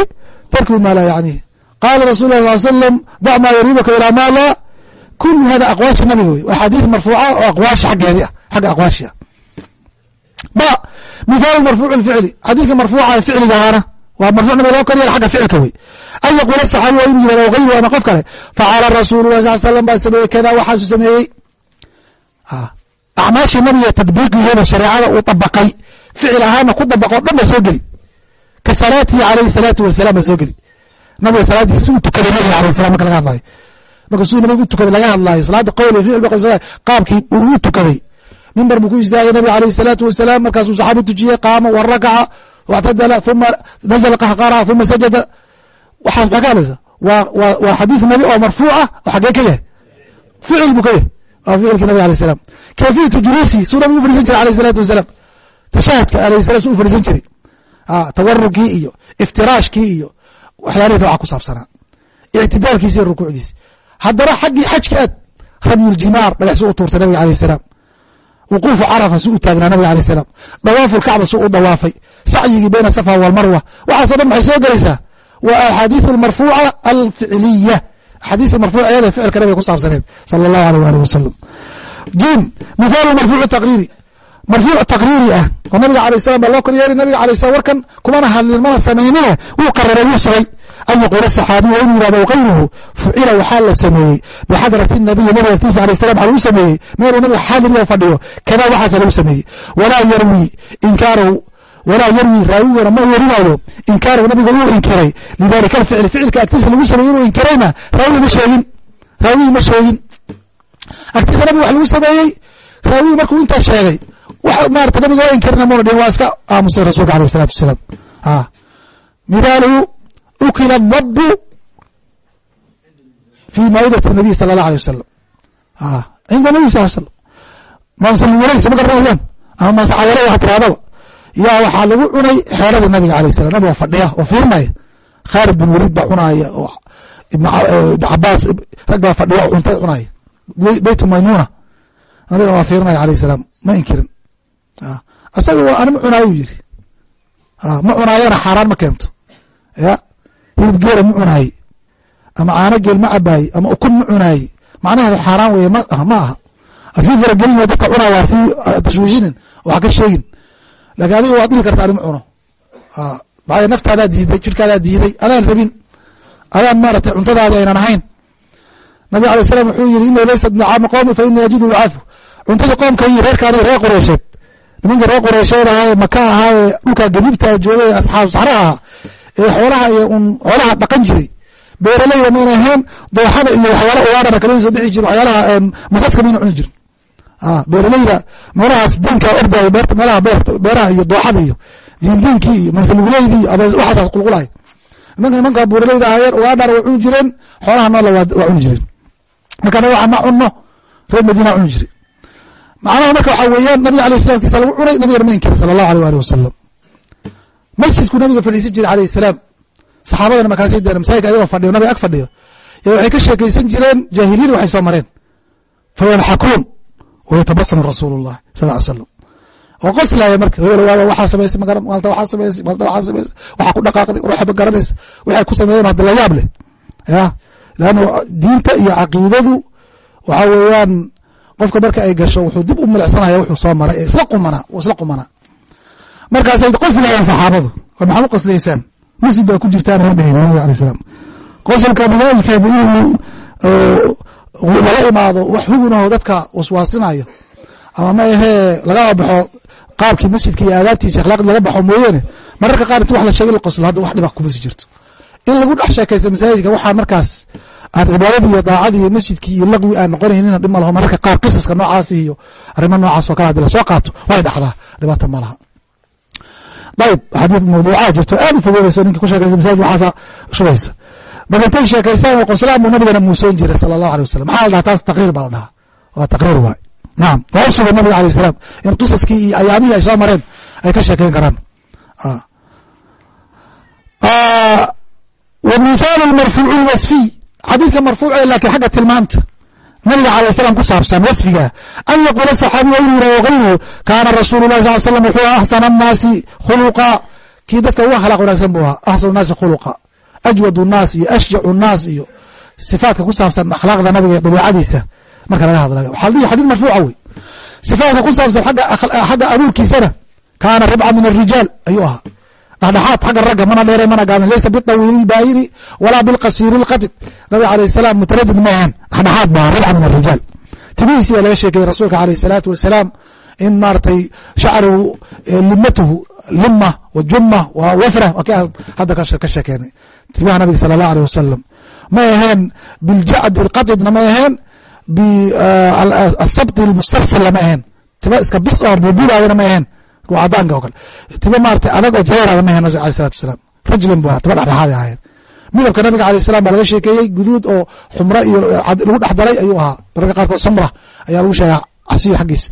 tarku ma laa yacnihi qaala rasul sal slam dac maa yariibuka ilaa maa laa kul hada aqwaasha nabiga wey waa xadiid marfuuca oo aqwaasha xaggeedi ah xagga aqwaashi ah ba mithaalu marfuuc lficli xadiidka marfuuca ficligaana waa marfuuc nabiga loo koryeela xagga ficilka wey an yaquula saxaabi waa inuu yihahdo gayru ama qof kale facala rasuulu lah sal slam baa sameeyey kada waxaasu sameeyey acmaashii nabiga tadbiiqigeeda shareecada uu dabaqay ficil ahaana ku dabaqo dhan ba soo geli. Ka salaatihi alayhi salaatu wasalam ba soo geli. Nabiga salaadiisa si u tukaday nabiga alayh salam marka laga hadlayo marka siduu nabiga u tukaday laga hadlayo salaada qowl ficil ba qaabkii uu u tukaday. Mimbar buu ku istaagay nabiga alayh salaatu wasalaam markaasuu saxaabi tujiyey qaama wa rakaca wاctadala uma nazla qahqara uma sajada. Waxaas maxaa ka hadlaysa. Waa xadiid nabi oo marfuuc ah oo xaggee ka yahay. Ficil buu ka yahay waa ficilkii nabig alay salam kayfiyatu juluusi suu nabigu u fadhiisan jiray alayh salaatu wasalaam. Tashahudka alayh salam suu u fadhiisan jiray. Tawarugkii iyo iftiraashkii iyo waxyaalihii nooca ku saabsanaa. Ictidaalkiisi iyo rukuucdiisi. Haddana xaggii xajka aad ramyuljimaar dhagax suu u tuurtay nabiga alayh salaam. Wuquufu carafa suu u taagnaa nabiga alayh salaam. Dawaafu lkacba suu u dawaafay. Sacyigii bayna safa walmarwa waxaaso dhan maxay soo gelaysaa? Waa axaadiiث اmarfuuca alficiliya axaadiista marfuuciyaad ee ficilka nabiga ku saabsaneed sala allahu aleyh waalih wasalam jim mifaalu marfuucu taqriiri. Marfuuc taqriiri ah oo nabiga alay salam baa loo kor yeeri nabiga alay salam warkan kumana hadlin mana samaynine wuu qararay wuu sugay. An yaquula saxaabiyu inuu yihahdo kayruhu fucila waxaa la sameeyey. Bixadrati nabiyi nabiga aftiisa alay salam waxaa lagu sameeyey. Meeluu nabiga xaadir yahay fadhiyo kadaa waxaasa lagu sameeyey. Walaa yarwi inkaarahu walaa yarwi raawigana ma werinayo inkaarahu nabiga uu inkiray. Lidalika alficli ficilka agtiisa lagu sameeyey inuu inkirayna raawigi ma sheegin. Raawigii ma sheegin. Agtiisa nabiga wax lagu sameeyey raawigii markuu intaa sheegay. Wax maarata nabiga waa inkirina muna dhihin waa iska aamusay rasuulka alayh isalatu wasalaam mithaaluhu ukila dabu fi maa'idati nabiy sala allah alay wasalam cinda nabi sal slam mansalwalays ma garanaysaan ama mansacayare waxa tirahdaba yaa waxaa lagu cunay xeeradii nabiga alayh salam nabiga fadhiya oo fiirmaya khaalid bin waliid baa cunaaya oo ibn cabaas rag baa fadhiya oo cuntada cunaya beytu maymuna nabiga waa fiirinaya alayh salaam. Ma inkirin. Isaga anima cunaayuu yiri ma cunaayana xaaraan ma keento. Ya hilib geela ma cunaaye ama caano geel ma cabaaye ama ukun ma cunaaye macnaheedu xaaraan weeye ma aha asii faragelin dadka cunaya asii tashwiishinin waxa ka sheegin laakiin adiga waad dhihi karta anima cuno. Maxaa naftaadaa diiday jirkaadaa diiday adaan rabin adaan maaratay cuntadaadi aynan ahayn. Nabig alay slam wuxuu yiri ina laysat min caami qowmi fa yajidu lcaafu cuntadii qoomkay reerkaani reer qureysheed nimankii reer qureysheed ahaa ee maka ahaa ee dhulkaa gariibtaa joogay asxaabu saxra ahaa ee xoolaha iyo un xoolaha dhaqan jiray. Beeraleyda mayna ahayn dooxada iyo waxyaala ugaadhana kalama soo bixi jirin waxyaalaha masaska mayna cuni jirin beeraleyda meelahaas diinka beerta meelaha beeraha iyo dooxada iyo diindiinkii iyo mansaluguleydi iyo waxaasaas qulqulay nimanka nimanka buuraleyda ahaayeen ugaadhana way cuni jireen xoolaha noola waa cuni jireen. Marka anaga waxa ma cunno reer madiina cuni jiray. Macnaha marka waxaa weeyaan nabiga alayh salamkiisa lagu cunay nabigana ma inkirin sala allahu alيh alih wasalam masjidku nabiga fadhiisan jiray alayh salaam. Saxaabadana markaasay deen masaajidka ayagoo fadhiyo nabiga ag fadhiyo. Waxay ka sheekaysan jireen jaahiliyada waxay soo mareen. Fayadxakuun wayatabasamu rasuulu اllahi sal ly slam oo qoslaya marka hebel waaba waxaa samaysay magaran maalta waxaa samaysay maalta waxaa samaysay waxaa ku dhaqaaqday ruuxaba garanaysa waxay ku sameeyeen hadda la yaab leh ya leanna diinta iyo caqiidadu waxaa weeyaan qofka marka ay gasho wuxuu dib u milicsanaya wuxuu soo maray ee isla qumanaa isla qumanaa markaasay qoslayaan saxaabadu war maxaad u qoslaysaan masjid baa ku jirtaan ma dhihin nabiga alay salaam qosolka masaajidkeeda inuu lala imaado wax hugunaho dadka waswaasinayo. Ama ma ahee lagaba baxo qaabkii masjidka iyo aadaabtiisa akhlaaqdi laga baxo mooyeene mararka qaar inti wax la sheegay la qoslo hadda wax dhiba kumasi jirto. In lagu dhex sheekaysta masaajidka waxaa markaas aan cibaadadii iyo daacadii iyo masjidkii iyo laqwi aan noqonaynin dhib ma laho mararka qaar qisaska noocaasi iyo arrimo noocaas oo kale haddii la soo qaato way dhacdaa dhibaata ma laha. Ayb xadiid mawduucaa jirto aad u fogeynayso ninka ku sheekaysa masaajid waxaasa shubaysa bal intay sheekaystaan qoslaan buu nabigana muusoon jiray sala allahu alay wasalam maxaa la dhaha taas taqriir baa la dhahaa. Waa taqriir waay. Nacam waa sugan nabiga alayh salaam. In qisaskii iyo ayaamihii ay soo mareen ay ka sheekeyn karaan. Wa mithaalu marfuucu lwasfiy xadiidka marfuuce laakiin xagga tilmaanta. Nabiga alay slam ku saabsan wasfiga. An yaquula saxaabiyu inuu yihahdo kayruhu kaana rasuulu lahi sal slam wuxuu axsana annaasi khuluqa. Kii dadka uga akhlaaq wanaagsan buu ahaa axsanu naasi khuluqa ajwad naas iyo ashjac naas iyo sifaatka ku saabsan akhlaaqda nabiga iyo dabiicadiisa marka laga hadlayo. Waxaa lii marfuuca wey sifaatka ku saabsan xagga abuurkiisana kaana ribca min arijaal ayuu ahaa. Dhexdhexaad xagga ragga mana dheere mana gaabna laysa biطawiili baayini walaa bilqasiiri اlqadid nabiga alayh salaam mutaradid ma ahan. Dhexdhexaad baa ribca min arijaal tibihiisi baa laga sheekayey rasuulka alayh salaatu wasalaam in maaratay shacruhu eh, limatuhu lima wajuma wawafra waa k hadda ka sheekeenay itibaaca nabiga sala allah aleh wasalam may aheen biljacd ilqadidna may aheen biasabti eh, eh, ilmustasal lama aheen tiba iska bis oo bubuulaadana may aheen cadaanka oo kale. Tiba maarata adag oo jareerada ma nabiga aleh salatu wasalaam. Rajlan bu tiba dhexdhexaaday ahayen midabka nabiga alayh salam baa laga sheekeeyey guduud oo xumra iyo eh, lagu dhex daray ayuu ahaa. Mararka qaarkood samra ayaa lagu sheegaa casiyo xaggiis.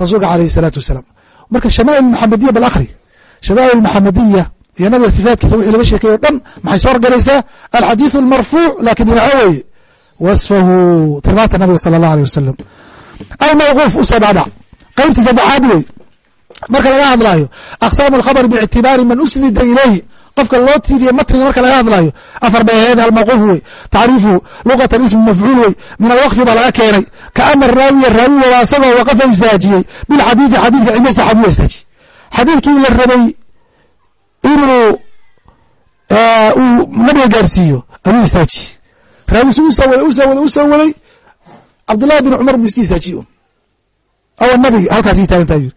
Rasuulka aleyh salaatu wasalaam. Marka shamaa'il maxamediya bal akhri shamaa'il maxamediya iyo nabiga sifaatkiisa wixii laga sheekay o dhan maxay soo horgalaysaa alxadiiث اlmarfuuc lakin dhinaco weye wasfahu tilmaanta nabiga salى اllah alيه wasalam almawquuf usoo dhaadhac qaybtii saddexaad wey marka laga hadlaayo aqsaamu alkhabr biictibaari man usnida ilayhi qofka loo tiiriye matniga marka laga hadlaayo afar bay ahayd almawquuf wey tacriifuhu luqatan ismu mafcuul wey min alwaqfi baa laga keenay kaana raawiya raawiga waa asagoo waqafa istaajiyey bilxadiidi xadiidka cinda saxaabiya istaajiyey xadiidkii la rabay inuu uu nabiga gaarsiiyo ayuu istaajiyey raawisi u soo waday u soo waday u soo waday cabdullahi bin cumar buu iska istaajiye un awa nabigi halkaas ii taagantaa yiri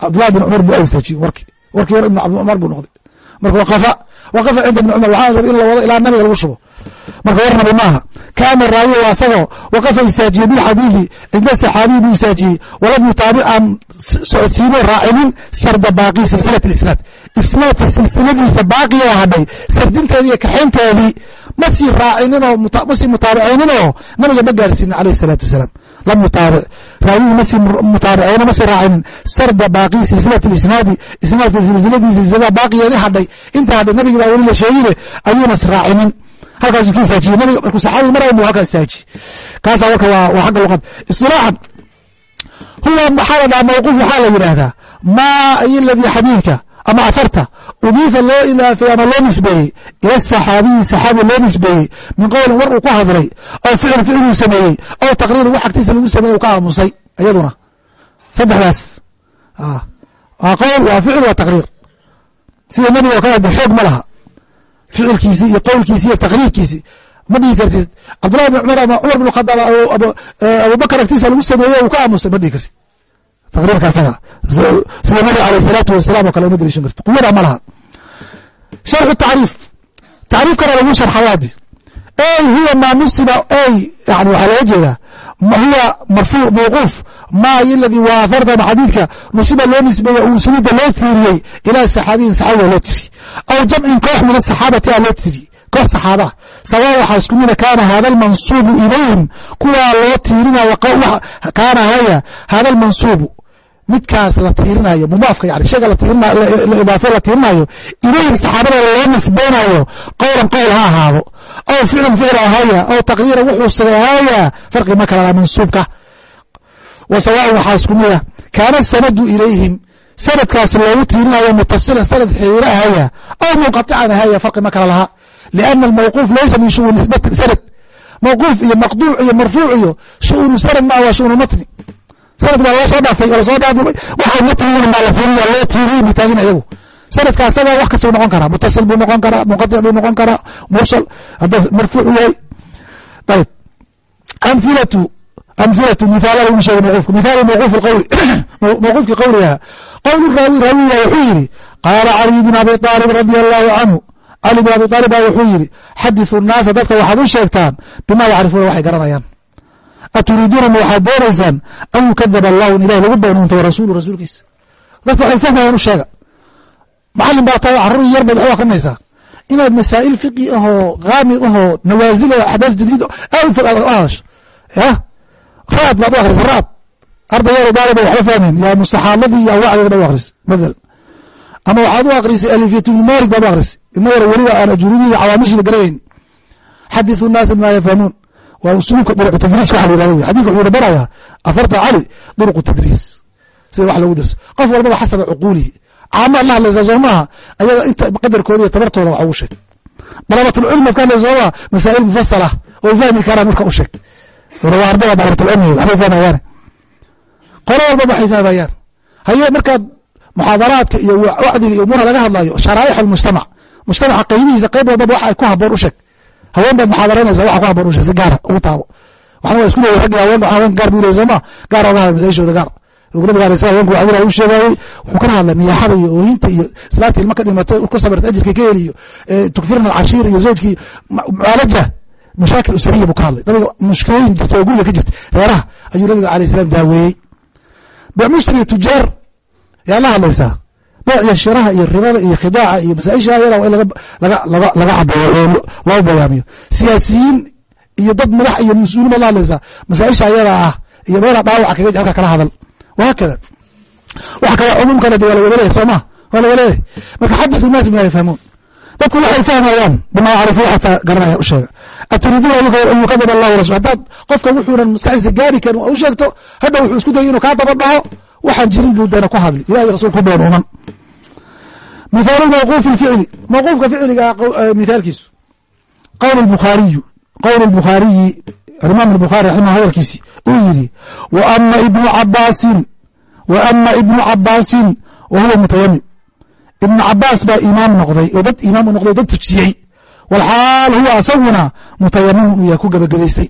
cabdullahi bin cumar buu istaajiye warkii warkii hore ibn cumar buu noqday. Marka waqafa waqafa cinda ibni cumar waxaa raba in la wado ilaa nabiga lagu shubo marka war nabi maaha kaana raawiya waa asagoo waqafa isaajiyey bilxadiidi cinda saxaabiyi buu isaajiyey walam yutaabic aan socodsiino raacinin sarda baaqi silsilat isnaad. Isnaadka silsiladiisa baaqiya hadhay sardinteedii iyo kaxaynteedii ma raacininoo ma sii nabiga ma gaarsiinin alayh الsalaatu wasalaam. Lam yutaabic raawigi ma sii mutaabicayno ma raacinin sarda baaqi silsilat isnaadi isnaadka silsiladiisa silsilada baaqiyeedii hadhay inta hadhay nabigi baa weli la sheegine ayuuna is raacinin halkaasu ka istaajiye nabiga markuu saxaabiga mar walba halkaa istaajiye kaasaa marka waa xagga luqad. Istilaaxan huwa maxaa la dhaha mawquuf waxaa la yidhaahdaa? Maa ay ladii xadiidka? Ama afarta? Udiifa loo idaafay ama loo nisbeeyey? Ila saxaabiyi saxaabi loo nisbeeyey. Min qowlin war uu ku hadlay oo ficil ficil uu sameeyey oo taqriir wax agtiisa lagu sameeyey uu ka aamusay iyaduna. Saddexdaas. Waa qowl waa ficil waa taqriir. Sida nabiga oo kale xoog ma laha ficilkiisii iyo qowlkiisi iyo taqriirkiisi. Ma dhihi kartid cabdullahi bin cumar ama cumar bin khadaab abubakar agtiisa lagu sameeyey uu ka aamusay ma dhihi kartid. Taqriirka asaga. Sida nabiga aleyh isalaatu wasalam o kale uma daliishan karti quwada ma laha. Sharxu tacriif. Tacriifkana lagu sharxawaadi ey huwa maa nusiba ey yani waxaa looga jeedaa huwa marfuuc mawquuf maa iyo ladii waa afartan xadiidka nusiba loo nisbeeye uu sunida loo tiiriyey ilaa saxaabiyin saxaabiga loo tiri. Aw jamcin koox min asaxaabati a loo tiri koox saxaabaa. Sawa waxaa isku mida kaana hada almansuubu ilayhim kuwaa loo tiirinayo kaana haya hada almansuubu midkaas la tiirinayo mudaafka yani shayga idaafo la tiirinayo ilayhim saxaabada loo nisbaynayo qowlan qowl ha ahaado aw ficlan ficil ahaaya aw taqdiiran wuxuu sahaaya farqi ma kala mansuubka. Wa sawaaun waxaa isku mida ah, kaana sanadu ilayhim sanadkaas loogu tiirinayo mutasilan sanad xiriiro ahaaya aw munqaican ahaaya farqi ma kala laha. Liana almawquuf laysa min shu'uni sanad mawquuf iyo maqduuc iyo marfuuc iyo shu'unu sanad maa waa shu'unu matni. Sanad baa loo soo dhaafay oo la soo dhaafay waxa matnigana maa la fiiriya loo tiiriyi ma iyagu sanadka asaga wax kastu noqon karaa mutasil buu noqon karaa munqatic buu noqon karaa mursal hadduu marfuuc yahay. Ayb amhilatu amhilatu mihaala lagu sheegay mawquufka. Mihaali mawquuf qawli mawquufki qawligaha qowlu raawi raawiga wuxuu yidhi qaala caliy bn abi aalib radia allahu canhu. Cali bn abi aalib baa wuxuu yidhi xadiثu nnaasa dadka waxaad u sheegtaan bimaa yacrifuuna waxay garanayaan. Aturiiduuna ma waxaad doonaysaan an yukadab allahu in ilahi lagu beenuunto warasuulu rasuulkiisa. Dadka waxay fahmayaan u sheega macalin baa tahay carruur yar baad wax u akrinaysaa inaad masaa'il fiqi ahoo haami ahoo nawaasil oo axdaaf jadiid aad u fog aad u hadasho yah? Raad baad u akhrisa raad. Ardayada daalaba waxba fahmayn yaa mustaxaaladii yaa wacdiga baad u akhrisa matalan ama waxaad u akrisay alifiyat ibni malik baad u akrisay ina yar weliba aan ajurubiyii cawaamishiba garanayn xadithu nnaasa bimaa yafhamuun waa usluubka duruqu tadriiska waxa la yihahda wey xadidka wuxuu barayaa afarta cali duruqu tadriis. Sida wax lagu dirso qof walbaba xasaba cuquulihi caamaad la hadlaysaa soo maaha ayaga inta qadarkooda iyo tabartooda wax ugu sheeg. Dalabatulcilmi ad ka hadlaysa soo maa masaa'il mufasalah oo fahmi karaan marka u sheeg. Waa ardada dalabatulcilmi waxbay fahmayaane qolo walbaba waxay fahmayaan. Haye markaad muxaadaraadka iyo wacdiga iyo umuurha laga hadlayo sharaaix almujtamac mujtamaca qaybihiisa qayb walbaba wax ay ku haboon u sheeg. Haween baad muxaadaranaysa waxa ku haboon u sheeg. Si gaara ugu taabo. Waxna waa isku leeyahy ragga haween haween gaar buu leeyahy soo ma? Gaar oga hadla masaishooda gaar nabiga alay slam haweenku wacdina u sheegayey wuxuu kana hadlay niyaaxada iyo oohinta iyo islaamta ilma ka dhimatay ku sabarta ajirka ka heli iyo tukfirna alcashiir iyo zawjkii mucaalaja mashaakil usariya buu ka hadlay. Nabiga mushkilooyin jirta oo guriga ka jirta reeraha ayuu nabiga alayh salaam daaweeyey. Bemushtari tujaar yaa la hadlaysaa? Beeciyo shiraha iyo ribada iyo khidaaca iyo masaaisha ayada waa in laga cabeeyo oo loo bayaamiyo siyaasiyiin iyo dad madax iyo mas'uuliin baad la hadlaysaa. Masaaisha ayada ah iyo meelaa dhaawaca kaga halka kala hadal wahaakada wax kale cumuumkana waa la wadaleeyahy soo ma waa la wadaleeyahy marka xadithu naas bima yafhamuun dadku waxay fahmayaan bima yacrifu xataa garanaya u sheega. Aturiiduuna an yukadib allah rasul haddaad qofka wuxuunan maskaxdiisa gaari karin u sheegto hadha wuxuu isku dayay inuu kaa daba dhaco waxaan jirin buu dana ku hadli. Ilahi rasulku been uman mithaalu mawquufi ficli mawquufka ficliga mithaalkiisu. Bukhaariyi alimaam الbukhaari raximah hadalkiisi uu yidhi وama ibnu cabaasin w ama ibnu cabaasin wa huwa mutayamim ibnu cabaas baa imaam noqday oo dad imaam u noqday o dad tujiyey walxaal huwa asaguna mutayamim uu yahay ku gebagabaystay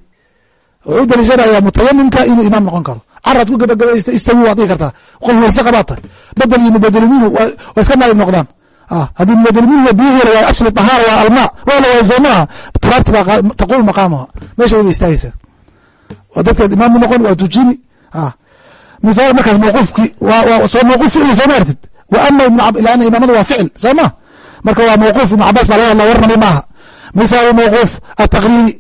wuxuu u daliishanayaa mutayamimka inuu imaam noqon karo caraad ku gebagabaystay istawi waad dhihi kartaa qof weyse qabaa tahay bedel iyo mubadeliminhu waa iska naalib noqdaan haddii mubadeliminhu biyihii waa aslu طahaara waa almaa waa la wayso maaha turaabti baa taquul maqaamaha meesha bay istaagaysaa waa dadkeed imaam noqon waa tujini. Mihaal markaas mawquufki soo mawquuf ficli soo maartid wa ama ilana imaamada waa ficil soo ma? Marka waa mawquuf ibn cabaas baa laga hadla warnami maaha mithaalu mawquuf ataqriiri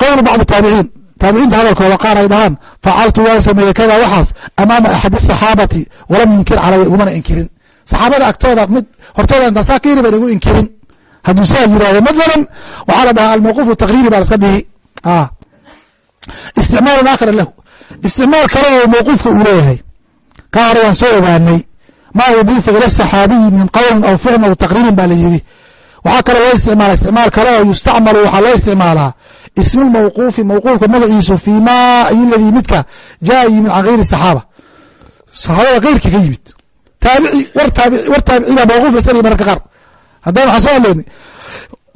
qowlu bacd taabiciin. Taabiciinta hadalkooda qaar ay dhahaan facaltu waan sameeyey kada waxaas amaama axadi saxaabati walam yunkir calaya igumana inkirin saxaabada agtooda mid hortooda intaan saa ka yiri ban igu inkirin. Hadduu saa yiraahdo mathalan waxaa la dhahaa almawquuf taqriiri baa laska dhihi. Isticmaalun aakhira lahu. Isticmaal kale oo mawquufka uu leeyahay. Ka hore waan soo ogaanay. Ma udiifa ila saxaabiyi min qowlin aw ficlin aw taqriirin baa la yidhi. Waxaa kaloo loo isticmaala isticmaal kale oo yustacmalu waxaa loo isticmaalaa. Ismu lmawquufi mawquufka magaciisu fii ma ayu ladii midka jaa yimid can gayri saxaaba. Saxaabada keyrka ka yimid war taabici baa mawquuf la dhigi mararka qaar. Haddana waxaan soo hadlaynay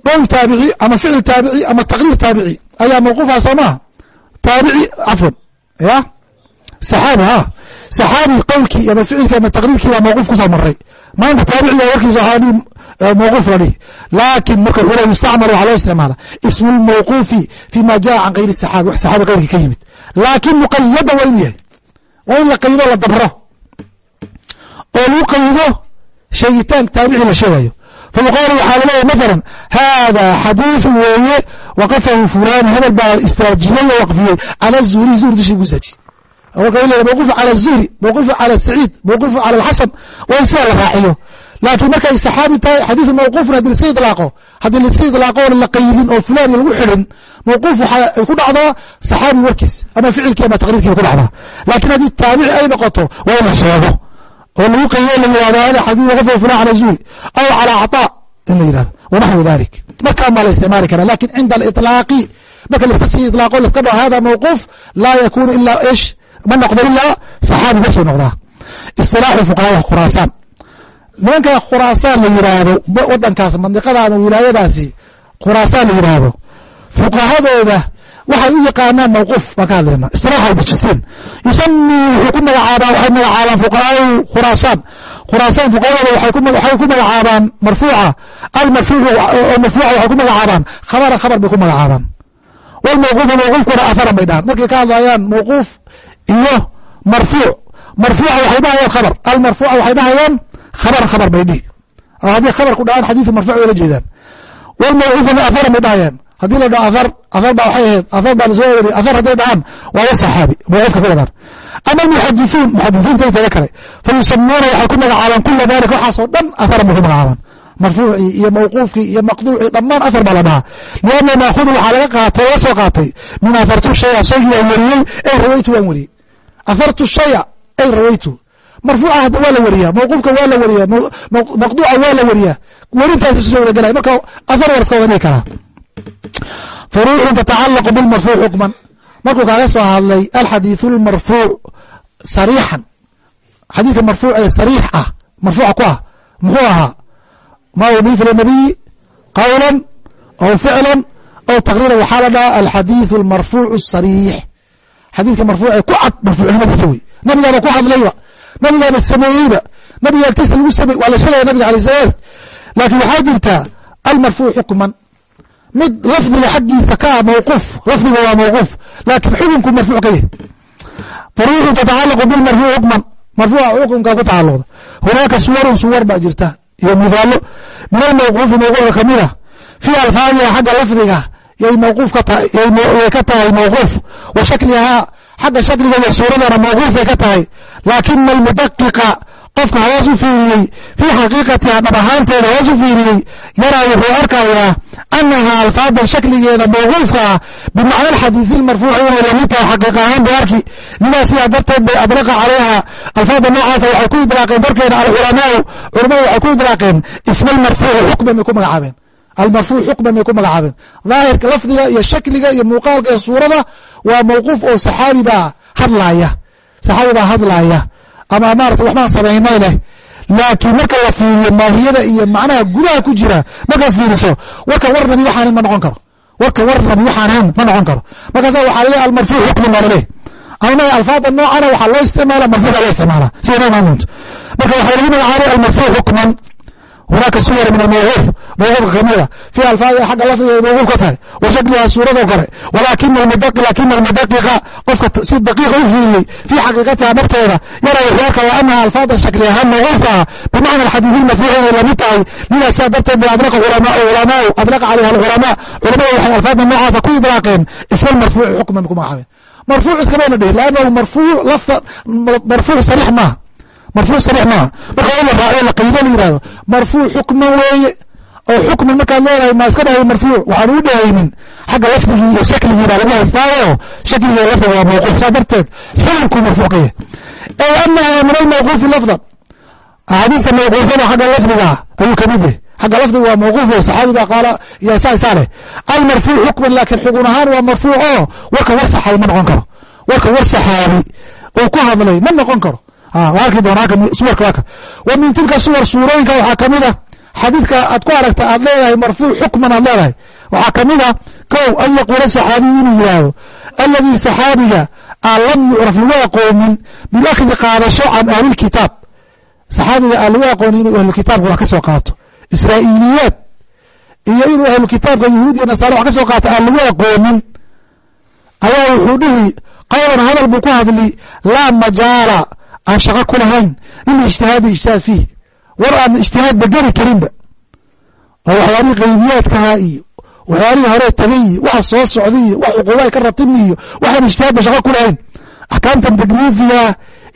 qowl taabici ama ficil taabici ama taqriir taabici ayaa mawquufa soo maaha. Taabici cafwan ya? Saxaabi ha? Saxaabi qowlkii ama ficilkii ama taqriirkii baa mawquuf ku soo maray maanta taabici baa warkiisa waxaa mawquuf la dhihi. Laakin marka wala yustacmal waxaa loo isticmaala ismu lmawquufi fi ma jaa can gayri saxaabi wax saxaabi qeyrkii ka yimid. Laakin muqayada waa inuu yahay. Waa in la qaydo la dabro oo lagu qaydo sheegitaanka taabicii la sheegayo. Fa yuqaalu waxaa laleeya maala haadaa xadiidu weeye waqafahu fulaan hadal baa istaajiyey oo waqfiyey cala zuhri zuhri dusha ku istaajiye marka le mawqufu cala zuhri mawqufu cala saciid mawqufu cala alxasan waa in sidaa la raaciyo. Laakiin markay saxaabi tahay xadiidu mawquufun haddii laska idlaaqo haddii laiska idlaaqo oona la qaydin oo fulaan lagu xidhin mawquuf waxaa ay ku dhacdaa saxaabi warkiis ama ficilkii ama taqriirkii ku dhacdaa. Laakiin haddii taabici ay noqoto waa in la sheego oo lagu qeyyey layihahdo hada xadiiu qofka fulan cala zuhri aw cala acطaa in la yihahdo wanaxwu dalik. Markaa maa la isticmaali karaa laakiin cinda aliطlaaqi marka laskasii ilaaqo laska dho hada mawquuf laa yakunu ilaa ish ma noqdo ilaa saxaabi basuu noqdaa. Istilaaxu fuqahaa khuraasaan. Nimankaa khuraasaan la yiraahdo wadankaas mandiqadan wilaayadaasi khuraasaan la yiraahdo. Fuqahadooda waxay u yaqaanaan mawquuf baan ka hadlayna. Isilaaxay dejisteen yusami wuxuu ku magacaabaa waxay magacaabaan fuqahaau khuraasaan khuraasaan fuqahadooda waxay ku magacaabaan marfuuca. Marfuuca waxay ku magacaabaan. Khabara khabar bay ku magacaabaan. Walmawquufu mawquufkuna aharan bay dhahaan. Markay ka hadlayaan mawquuf iyo marfuuc. Marfuuca waxay dhahayaan khabar. Almarfuuca waxay dhahayaan khabar khabar bay dhihi. Oo haddii khabar ku dhahaan xadiidu marfuuc bay la jeedaan. Walmawquufuna aharan bay dhahayaan haddii la dhaho ahar ahar baa waxay ahayd ahar baa la soo weriye ahar hadday dhahaan waaba saxaabi mawquufka ku wadaan ama almuxadithuun muxadithiinta intooda kale fa yusamuuna waxay ku magacaabaan kula dalik waxaasoo dhan aharan bay ku magacaabaan marfuucii iyo mawquufkii iyo maqduucii dhammaan ahar baa la dhahaa. Lianna maahudu waxaa laga qaatay laga soo qaatay min ahartu shaya shaygii aan weriyey ey rawaytu waan weriyey ahartu shaya ey rawaytu. Marfuuca waa la weriyaa mawquufka waa la weriyaa maqduuca waa la weriyaa werintaas isu soo wada gelaya marka ahar waa laska wada dhigi karaa furuucun tatacalaqu bilmarfuuc xukman markuu kaaga soo hadlay alxadiiثu اlmarfuuc sariixan xadiidka marfuuc ee sariix ah marfuuca ku ah muxuu ahaa ma udiifa linabiyi qawla aw ficla aw taqriira waxaa la dhaha alxadiiثu اlmarfuuc الsariix xadiidka marfuuc ee ku cad marfuucnimadiisa wey nabigaana ku hadlayba nabigaana sameeyeyba nabiga agtiisa lagu samey waa la sheegaya nabiga alay salaam laakiin waxaa jirtaa almarfuuc xukman mid lafdiga xaggiisa ka ah mawquuf lafdiga waa mawquuf laakiin xukunku marfuuc ka yahy furuucun tatacalaqu bilmarfuuc xukman marfuuca xukunka ku tacalluqda hunaaka suwarun suwar baa jirta iyo midaalo min almawquufi mawquuca ka mid a fii alfaadiha xagga lafdiga yay mawquuf ka tahay yay ka tahay mawquuf. Wa shaklihaa xagga shakliga iyo suuradana mawquufay ka tahay. Laakina almudaqiqa qofka hoos u fiiriyey fii xaqiiqatiha dhab ahaanteeda hoos u fiiriyey yaraa wuxuu arkayaa anaha alfaadan shakligeeda mawquufka ah bimacna alxadiisi lmarfuuci inay la mid tahay xaqiiqa ahaan bay arki lidaa sidaa darteed bay adlaqa calayha alfaada noocaasa waxay ku idlaaqeen darkeeda alculamaau culamadu waxay ku idlaaqeen isma almarfuuci xukman bay ku magacaabeen almarfuuc xukman bay ku magacaabeen daahirka lafdiga iyo shakliga iyo muuqaalka iyo suurada waa mawquuf oo saxaabi baa hadlaaya saxaabi baa hadlaaya ama maarata waxbaan samaynay leh laakiin marka la fiiriyo maahiyada iyo macnaha gudaha ku jira markaad fiiriso warka war nabi waxaanan ma noqon karo. Warka war nabi waxaanan ma noqon karo. Markaasa waxaa laleeyahy almarfuuc xukman baa laleeyahy ama alfaada noocana waxaa loo isticmaala marfuuca loo isticmaala sida noo imaan doonto marka waxaa lagu magacaabay almarfuuc xukman hunaaka suwar min almawquuf mawquufka kamida fi alfaadi xagga lafdiga mawquuf ka tahay wa shakliha suurado kale walakina lakina almudaqiqa qofka si daqiiqa u fiiriyey fii xaqiiqatiha dhabteeda yara wuxuu arkaya anaha alfaadan shakli ahaan mawquufka ah bimacna alxadiidi lmarfuuci inay la mid tahay lidaa sidaa darteed bay adlaqa culamaau adlaqa calayha alculamaa culamada waxay alfaada noocaasa ku idlaaqeen isma almarfuuci xukman ku magacaabeen marfuuc iskamayna dhihin lannahu marfuuc lafda marfuuc sariix maaha marfuuc sariix maaha marka in la raaciyo la qaydo la yihahdo marfuuc xukman weeye. Oo xukman markaad leedahay maa iska dhahay marfuuc waxaan u dhahaynin xagga lafdigii iyo shakligii baa lagu haystaayo. Shakliga lafdiga waa mawquuf saa darteed xukunkuu marfuuc ka yahay. Ee anaha min almawquufi lafdan? Axaadiista mawquufada xagga lafdiga ayuu ka mid yahay. Xagga lafdiga waa mawquuf o saxaabi baa qaala iyo saa leh. Almarfuuc xukman laakiin xugun ahaan waa marfuuc oo warka war saxaabi ma noqon karo. Warka war saxaabi uu ku hadlay ma noqon karo arki doona suwarka waa ka wa min tilka suwar suurooyinka waxaa ka mid a xadiidka aad ku aragta aad leedahay marfuuc xukman aad leedahay. Waxaa ka mid a kow an yaquula saxaabiyu inuu yihahdo aladii saxaabiga aan lam yucraf lagu aqoonin bilakhdi qaadasho can ahlilkitaab saxaabiga aan lagu aqoonin inuu ahlukitaabka wax ka qaato. Israa'iiliyaad iyo inuu ahlukitaabka yahuud iyo nasaare wax ka qaato aan lagu aqoonin. Ayaa wuxuu dhihi qowlan hadal buu ku hadli laa majaala aan shaqo ku lahayn lilijtihaadi ijtihaad fiihi. War aan ijtihaadba geli karinba. Oo waxyaalihii qaybiyaadkaha iyo waxyaalihii hore tagay iyo waxa soo socday iyo wax cuquubaha ka ratimi iyo waxaan ijtihaadba shaqo ku lahayn. Axkaamtan takliifiga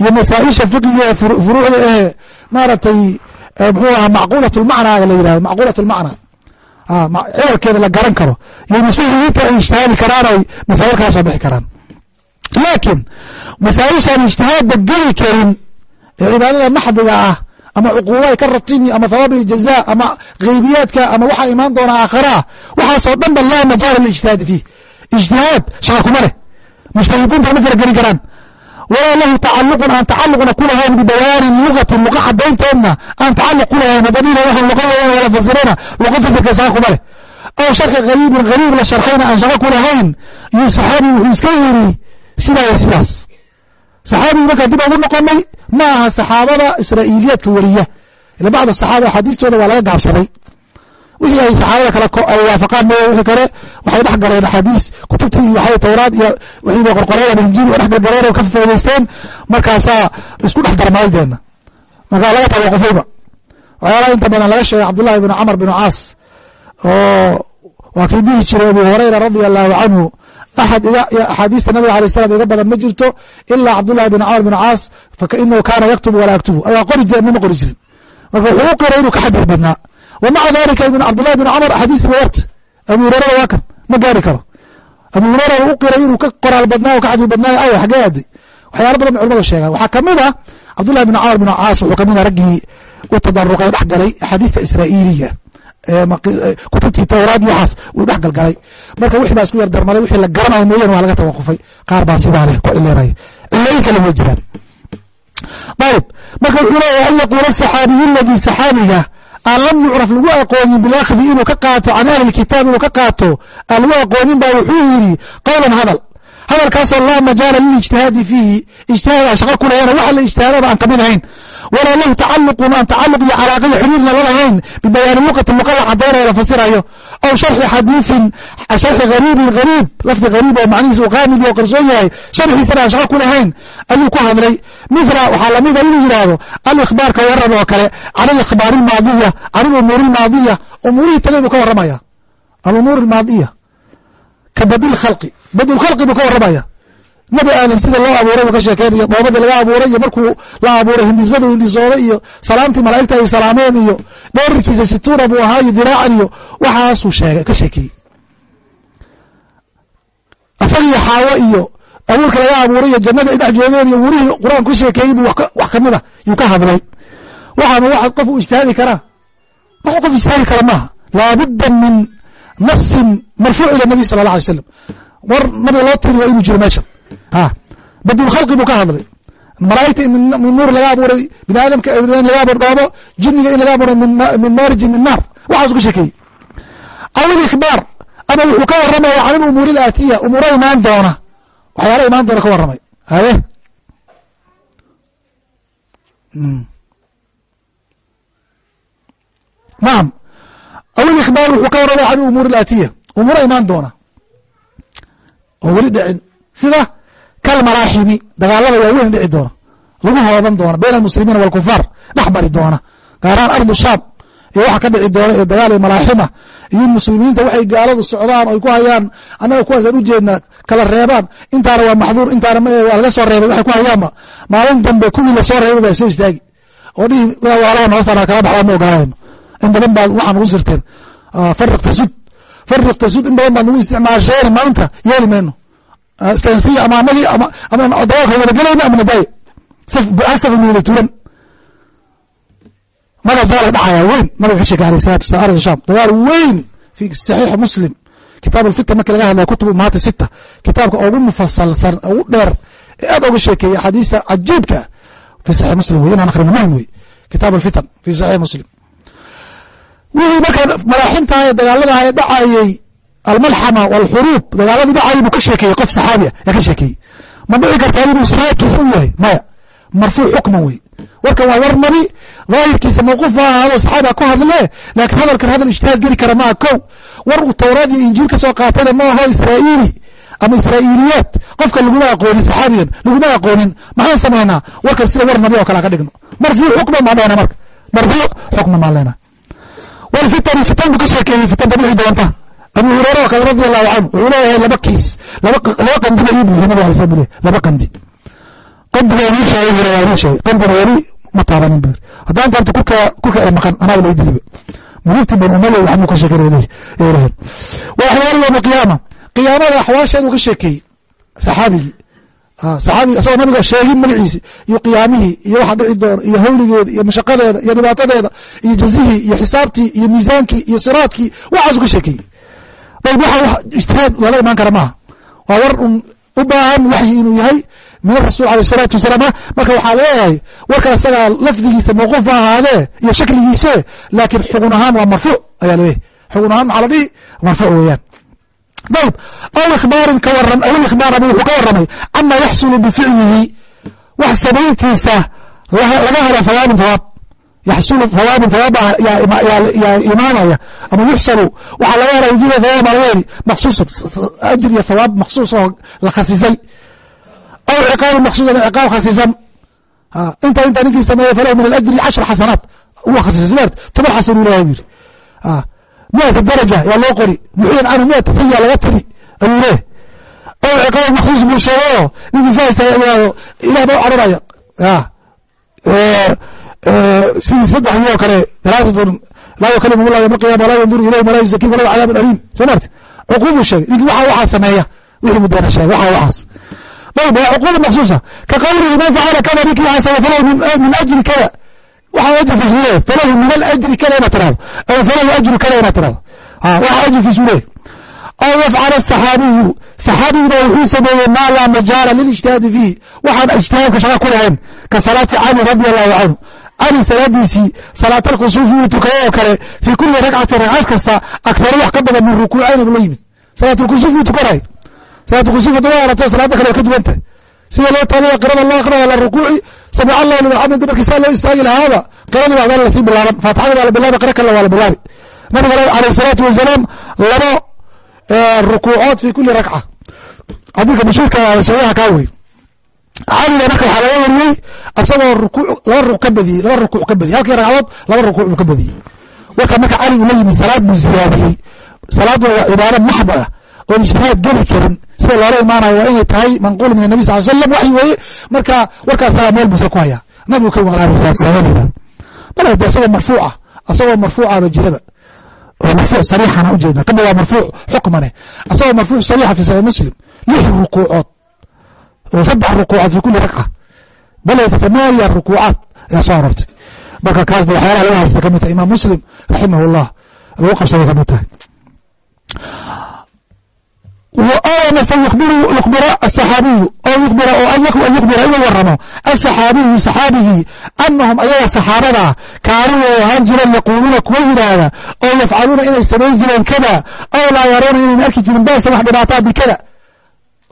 iyo masaa-isha fiqiga furuucda ee maaragtay muxuu ahaa macquulat lmacnaa la yihahdo macquulat lmacnaa cilalkeeda la garan karo. Iyo muslimiinta ay ijtihaadi karaan ay masaa'il kala soo bixi karaan laakiin masaaishaan ijtihaadba geli karin ee cibaadada maxdiga ah ama cuquubaha ka ratimi ama thawaab iljaza ama geybiyaadka ama waxaa imaan doona aakhara waxaasoo dhan laa majaala liijtihaadi fiih ijtihaad shaqa kuma leh mujtahidiinta ma fara karaan walaa lahu tacaluqun aan tacaluqna ku lahayn bibayaanin lugatin luqa cadaynteedna aan tacaluq ku lahayn haddaniina waxaan luqa wala fasirana luqa fasirka shaqa kuma leh aw sharxi gariibin gariib la sharxayna aan shaqa ku lahayn wuxuu iska yiri sidaa wa sidaas. Saxaabigu markaan dib ugu noqonay ma aha saxaabada israa'iiliyaadka weriya ila bacd saxaaba axaadiistooda waa laga gaabsaday. Wixii ay saxaabada kale waafaqaan mooye wixii kale waxay dhex galeen axaadiis. Kutubtii iyo waxay iyo wixii bay qorqoreen injiil dhex galgaleen oo ka faa'idaysteen markaasaa isku dhex darmaydeenna markaa laga tawaqufayba waxyaalaha inta badan laga sheegay cabdullahi bn camar bn caas oo waa kii dhihi jiray abu hurayra radia allahu canhu axad axaadiista nabiga alay slam iga badan ma jirto ilaa cabdullahi bn camr bn caas fainahu kaana yaktubu walaa yaktubu waa qori jire ma qori jirin marka wuxuu u qiray inuu ka xadiis badnaa wa maca dalika cabdullahi bn camr axaadiista ba yarta abu hurerada waa kan ma gaari karo abu hurera u qiray inuu ka qoraal badnaa o ka xadiis badnaayo aw xagee aaday waxyaala badan bay culamadu sheegaan waxaa ka mid a cabdullahi bn camr bn caas wuxuu ka mid a raggii u tadaruqay dhex galay axaadiista israa'iiliya kutubtii tawraad iyo waxaas wuu dhex galgalay. Marka wixii baa isku yar darmaday wixii la garanayo mooyaan waa laga tawaqufay. Qaar baa sidaa leh ku cileeraya cilooyin kale way jiraan. Ayib marka wuxuu leeyahay an yaquula saxaabiyu ladii saxaabiga aan lam yucraf lagu aqoonin bilakhdi inuu ka qaato can ahli lkitaab inuu ka qaato aan lagu aqoonin baa wuxuu yidhi qowlan hadal. Hadalkaasoo laa majaala lilijtihaadi fiihi ijtihaad shaqo ku waxa la ijtihaadaba aan ka mid ahayn walaa lahu tacaluqun aan tacaluq iyo calaaqiyo xiriirna lalahayn bibayaani luqati luqa la la fasirayo. Aw sharxi xadiiin sharxi hariibin hariib lafdi hariib oo macnihiisa uu qaamid oo qarsoon yahay sharxiisana aan ku lahayn ayuu ku hadlay. Mithla waxaa lamida inuu yidhaahdo alikhbaarka waran oo kale can alikhbaari almaadiya can alumuuri almaadiya umuurihii buu ka warramaya. Alumuur almaadiya ka badil khalqi badil khalqi buu ka warramaya nabi aadam sida loo abuuray buu ka sheekeynayo dhoobadii laga abuuray iyo markuu la abuuray hindisadu hindisooday iyo salaamtii malaa'igta ay salaameen iyo dheerarkiisa situuna buu ahaa iyo diraacan iyo waxaasuu sheegay ka sheekeeyey asagiyo xaawo iyo abuurka laga abuuray iyo jannada ay dhex joogeen iyo wurihii qur'aanku ka sheekeeyey buu wax ka mid a yuu ka hadlay. Waxaana wax qof u ijtihaadi karaa? Wax qof ijtihaadi kara maaha. Laabudda min nasin marfuuc ila nabiy sala allah alay slam war nabiga loo tiriyo inuu jiro meesha badulkhalqi buu ka hadlay. Malaa'igta in min nuur laga abuuray bini aadamka in laga abuur dhoobo jinniga in laga abuuray min maarijin min naar. Waxaasu ka sheekeeyey aw ilikbaar ama wuxuu ka waramaya can ilumuuri ilaatiya umuuro imaan doona. Waxyaala imaan doona ka waramay haye nacam aw ilikbaar wuxuu ka waramaya can ilumuuri ilaatiya umuuro imaan doona. Oo weli dhicin. Sida kalmalaaximi dagaalada waaweyn dhici doona lagu hooban doona bayn almuslimiina walkufaar dhex mari doona gaaraan ardu shaam iyo waxa ka dhici doona ee dagaal malaaxima iyo muslimiinta waxay gaaladu socdaan oy ku hayaan annaga kuwaasaan ujeednaa kala reebaan intaana waa maxduur intaana waa laga soo reebay waxay ku hayaanba. Maalin dambe kuwii la soo reebay baa soo istaagi. Oo dhihi walahan hoostaan kala baxdaa ma ogolanayno in badan baad waxaa nagu sirteen. Fariq tasud fariq tasud in badan baad nagu isticmaasheen maanta yeeli mayno iskansiya ama anagii ama dagaalka wada gelayna ama nadaaya saf miila turan magaas dagaal dhacaya weyn nabiga ka sheekay alayh salatu wasalam arda sham dagaal weyn fi saxiixi muslim. Kitaab alfita markii laga hadlaya kutub umahaati sita kitaabka ugu mufasalsan ugu dheer ee aad oga sheekeeyay axaadiista cajiibka fi saxiix muslim wey inaan akhrino muhiim wey kitaab alfitan fi saxiix muslim. Wixii markaa malaaximta ee dagaalada ee dhacayey almalxama walxuruub dagaaladii dhacayay buu ka sheekeeyey qof saxaabi ah yaa ka sheekeeyey ma dhici kartaa inuu israadkiisa u yahay maya marfuuc xukman wey warkan waa war nabi daahirkiisa mawquuf ma ahaado saxaabiga ku hadle laakiin hadalkan hadal ijtihaad geli kara maaha kow war uu towraad iyo injiil ka soo qaatayna ma aho israa'iili ama israa'iiliyaad qofka laguma aqoonin saxaabigan laguma aqoonin maxaan samaynaa warkan sida war nabi oo kale ka dhigno marfuuc xukman maa dhahna marka marfuuc xukman maan leenaha walfitani fitan buu ka sheekeeyey fitanta dhici doonta abu hureyre oo kale radi allahu canhu wuxuu leeyahay laba kiis laba qandiba ii buuxiy nabig alay slam bu ley laba qandi qandiga inii sheegay hore waa inii sheegay qandina weli ma taabanin bu yiri haddaan taabto kurka kurka ee maqan anaa la idiliba mulugti ban umaya wax muu ka sheekay leeyahay wa axwaal yowma qiyaama. Qiyaamada axwaasheedu ka sheekeeyey saxaabigii saxaabiga isagoo nabiga sheegin magaciisi iyo qiyaamihii iyo waxa dhici doona iyo hawligeeda iyo mashaqadeeda iyo dhibaatadeeda iyo jazihii iyo xisaabtii iyo miisaankii iyo siraadkii waxaasu ka sheekeeyey ayb ijtihaad lala imaan kara maaha. Waa war un u baahan waxyi inuu yahay min arasul aleh salaatu wasalaam marka waxaa leeyahay warka isagaa lafdigiisa mawquuf ma ahaadee iyo shakligiise laakiin xugun ahaan waa marfuuc ayaa leeyahay xugun ahaan maxaa la dhihi marfuuc weeyaan. Ayb aw ikhbaarin ka waram aw ikhbaar abu wuxuu ka waramay cama yaxsulu bificlihi wax samayntiisa laga helo hawaabin hawaab yaxsulu hawaabin hawaab imaanaya ama yuxsalu waxaa laga hela wujuuda hawaab baa laga heli maksuusun ajir iyo hawaab maksuus oo la khasisay aw ciqaabu maksuus ciqaab khasisan inta inta ninkii sameeye falahu min alajri cashra xasanaat uwa khasisay smart toban xasan uu leeyahay yiri miata daraja yaa loo qori muxiin canhu miata saya laga tiri ayuu leeyahay aw ciqaab maksuus buu sheegayoo ninkii saasa ilah baa u cararaya sidii saddexdii oo kale alaaatun laa yukalimhum allah yawma alqiyama walaa yanduru ilayhim walaa yuzakiim walahu cadaabun aliim soo marti cuquubuu sheegay ninkii waxa waxaa sameeya wixii buu doona sheegay waxa waxaas ayb waa cuquuba maksuusa ka qawlihi man facala kada ninkii waxaa samey falahu min ajri kada waxaa ajirkiisu leeyahy falahu min alajri kada inaad tirahdo aw falahu ajru kada inaad tirahdo waxa ajirkiisu leeyahy aw yafcala asaxaabiyu saxaabiguna wuxuu sameeyey maa laa majaala lilijtihaadi fiihi. Waxaan ijtihaadka shaqa ku lahayn ka salaati cali radi allahu canhu cali salaadiisii salaatalkusuufi uu tukayay oo kale fii kuli ragcati ragcad kasta akaro wax ka badan min rukuucayna buu la yimid salaatulkusuuf uu tukanay salaatulkusuuf hadda waa arato salaada kale ka duwan tahay sida loo taabaya qirada loo akrinaya la rukuuci samic allahu liman xamid markii saa loo istaagi lahaaba qiradii baa hadana la sii bilaaban faatixadii baa la bilaabi qira kale waa la bilaabi nabiga alayh salaatu wasalaam labo rukuucood fi kuli rakca xadiidka mashhuurka saxiixa kaa wey caliga marka waxaa laga wariyey asagoo rukuuc laba rukuc ka badiyey laba rukuuc ka badiyey halkii ragcadood laba rukuuc buu ka badiyey warka marka cali uu la yimid salaad buu ziyaadiyey salaaduna waa cibaado maxda ah oon ijtihaad geli karin. Sida loola imaanayo waa inay tahay manquul min anabi sal slam waxyi weeye marka warkaasaa meel busa ku hayaa. Nabigu ka maqlaanaysasabadeeda bal de isagoo marfuuca isagoo marfuucaba jiraba. Oo marfuuc sariixana ujeedna kana waa marfuuc xukmane. Isagoo marfuuc sariixa fi saxiix muslim lix rukuucood oo saddex rukuucood fi kuli ragca bal tamaaniya rukuucaad ayaa soo arortay marka kaasna waxyaalaha laga haysta ka mid tahay imaam muslim raximah llah lagu qabsaday ka mid tahay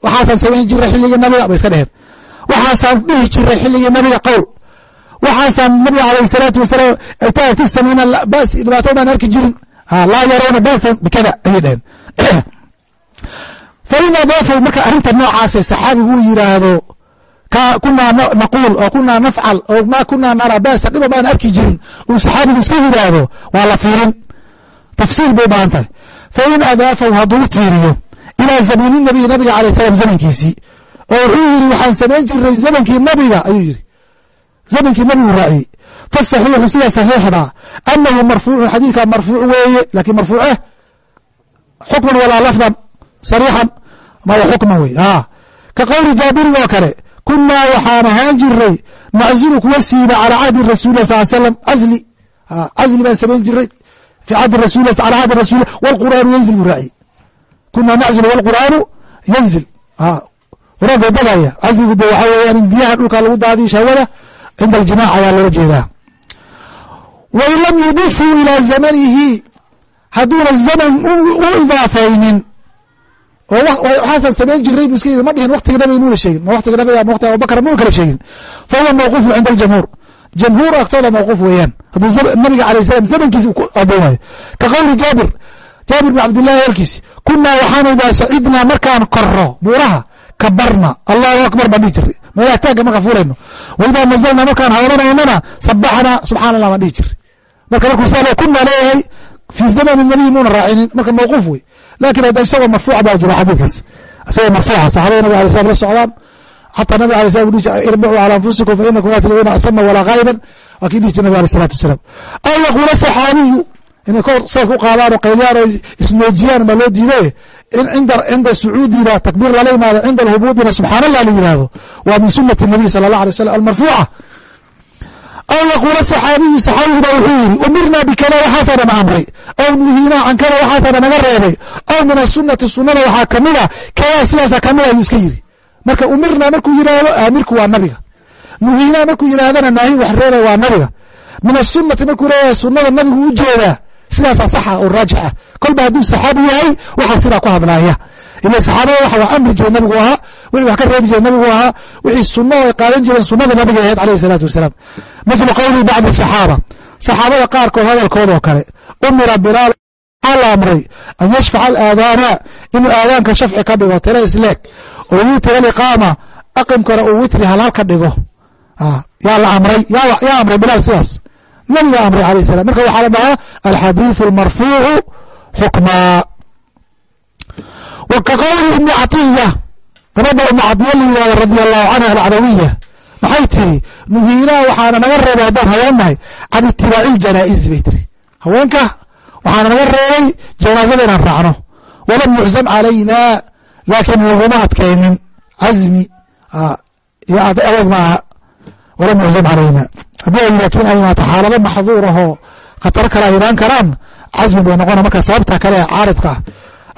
waxaasaan samayn jiray xilligii nabiga bay iska dheheen waxaasaan dhihi jiray xilligii nabiga qowl waxaasaan nabiga alayh salaatu wasalaam taa ka samayna baas dhibaato baan arki jirin. Laa yarawna baasan. Bikada ayay dheheen fain adaafow marka arrinta noocaase saxaabigu uu yidhaahdo kunaa naquul oo kunaa nafcal oo ma kunaa nara baasa dhiba baan arki jirin. Uu saxaabigu iska yidhaahdo waa la fiirin tafsiir bay u baahan tahay. Fain adaafow hadduu tiiriyo ilaa zamani nabiyi nabiga alayh salam zamankiisii. Oo wuxuu yidhi waxaan samayn jiray zamankii nabiga ayuu yidhi. Zamankii nabigu raaciyey. Fasaxiixu sida saxiixda anahu marfuucun xadiidkaa marfuuc weeye laakiin marfuuceh xukman walaa lafdan sariixan maya xukman wey ka qowli jaabirin oo kale kunaa waxaan ahaan jiray naczilu kuwa siiba calaa cahdi rasuulilah sal slam cazli cazli baan samayn jiray fi cahdi rasulilah calaa cahdi rasulilah wlqur'aanu yanzil buu raaciye kunaa naczilu wlqur'aanu yanzil quraanka dagaya casligu de waxaa weeyaan in biyaha dhulka lagu daadiyo shahwada cinda aljimac ayaa loola jeedaa wain lam yudifuu ilaa zamanihi hadduuna zaman u idaafaynin oo waxaasaan samayn jiray bu iska yidhi ma dhihin waktiga nabiga muuna sheegin ma waktiga nabiga ma waktiga abubakar muuna kala sheegin fa huwa cinda aljamhuur jamhuur agtooda mawquuf weeyaan hadduu nabiga alayh salam zamankiisi ku adoomayo ka qowli jaabir jaabir bin cabdillahi walkiisi kunaa waxaanu idaa sacidnaa markaan korro buuraha kabarna allahu akbar baan dhihi jiray. Meelaha taagga markaan fuulayno wa idaa nazalna markaan hawlanaynana sabaxna subxana allah baan dhihi jiray. Marka markuu saa kunaa leeyahay fi zamani nabiy muuna raacinin. Marka mawquuf wey. Lakin hadda isagoo marfuuca baa jira xadiidkaas. Isagoo marfuuca saxabada nabig alay slam la socdaan. Xataa nabig alay slam dhihi jira irbicuu cala anfusikum fa inakum laa tadcuuna asama walaa gaa'iban waa kii dhihi jira nabig alayh salatu wasalaam aw yaquula saxaabiyu inay kor saas ku qaadaan oo qayliyaan oo ismoojiyaan baa loo diiday? In cinda sucuudina takbiir lala yimaado cinda alhubuudina subxaan allah la yihahdo waa min sunati nabiy sala allah alay slam almarfuuca. Aw yaquula saxaabiyu saxaabigu baa wuxuu yidhi umirna bikada waxaasaana na amray. Aw nuhiinaa can kada waxaasaana naga reebay. Aw min asunati sunada waxaa kamida kadaa sidaasa kamida ayuu iska yidhi. Marka umirna markuu yidhaahdo aamirku waa nabiga. Nuhiinaa markuu yidhahdana naahi wax reebay waa nabiga. Min asunati markuu leeyahay sunada nabigu u jeedaa sidaasaa saxa oo raajix ah. Kolba hadduu saxaabi yahay waxaa sidaa ku hadlaaya. Ila saxaabada waxa wax amri jire nabigu ahaa wixii wax ka reebi jire nabigu ahaa wixii sunno ay qaadan jireen sunnada nabiga ahayd alayhi salaatu wasalaam. Mithlu qowli bacdi saxaaba. Saxaabada qaarkood hadalkooda oo kale umira bilaal waxaa la amray? An yashfaca alaadaana inuu aadaanka shafci ka dhigo tira isleeg. Oo witira aliqaama aqimkana uu witri halhal ka dhigo. Yaa la amray yaa amray bilaal sidaas nabiga amray alayh salam marka waxaa la dhahaa alxadiiثu almarfuucu xukmaa wa ka qowli ibni catiya gabadha ibni catiya la yihahdo radi allahu canha alcadawiya maxay tiri nuhiinaa waxaana naga reebay haddaan haweennahay can itibaaci janaa'izi bay tiri haweenka waxaana naga reebay janaazada inaan raacno. Walam yuczam calayna laakiin laguma adkaynin. Cazmi iyo adeeg maaha. Walam yuczam calayna haddii laakiin ay imaato xaalado maxduur ahoo khataro kale ay imaan karaan casmi bay noqona marka sababta kale ee caaridka ah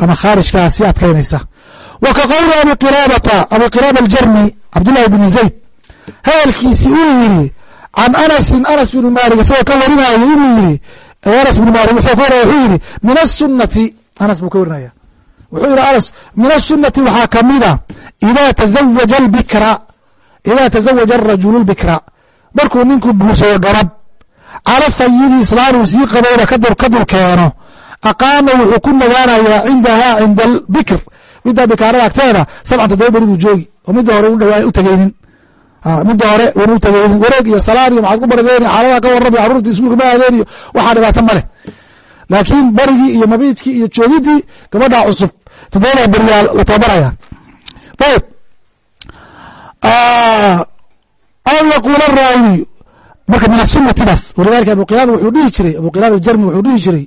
ama khaarijkaa si adkaynaysa. Wa ka qowli abi qiraabata abi qiraaba aljarmi cabdullahi bni zayd hadalkiisi uu yidhi can anasin anas bni maalik isagoo ka warinaayo inuu yidhi anas bni maalik isagoo ka warinaya wuxuu yidhi min asunati anas buu ka warinaya. Wuxuu yidhi anas min asunati waxaa kamida idaa tazawaja albikra idaa tazawaja arajulu lbikra markuu ninku guursado garab cala fayibi islaan uu sii qabowna ka dul keeno aqaama wuxuu ku nagaanayaa cindahaa cinda albikr midda bikaarada agteeda sabcan toddoba beri buu joogi oo midda hore u tegeynin midda hore una u tegeynin wareeg iyo salaan iyo maxaad ku baradeeni xaaladaha ka warrami carruurtii iskuulka ma aadeen iyo waxaa dhibaato ma laakiin barigii iyo mabiidkii iyo joogidii gabadhaa cusub toddobada beriyaa la tababaraya ayb aw yaquula raawiyu marka min asunatidaas walidalika abu qilaab wuxuu dhihi jiray abu qilaab aljarmi wuxuu dhihi jiray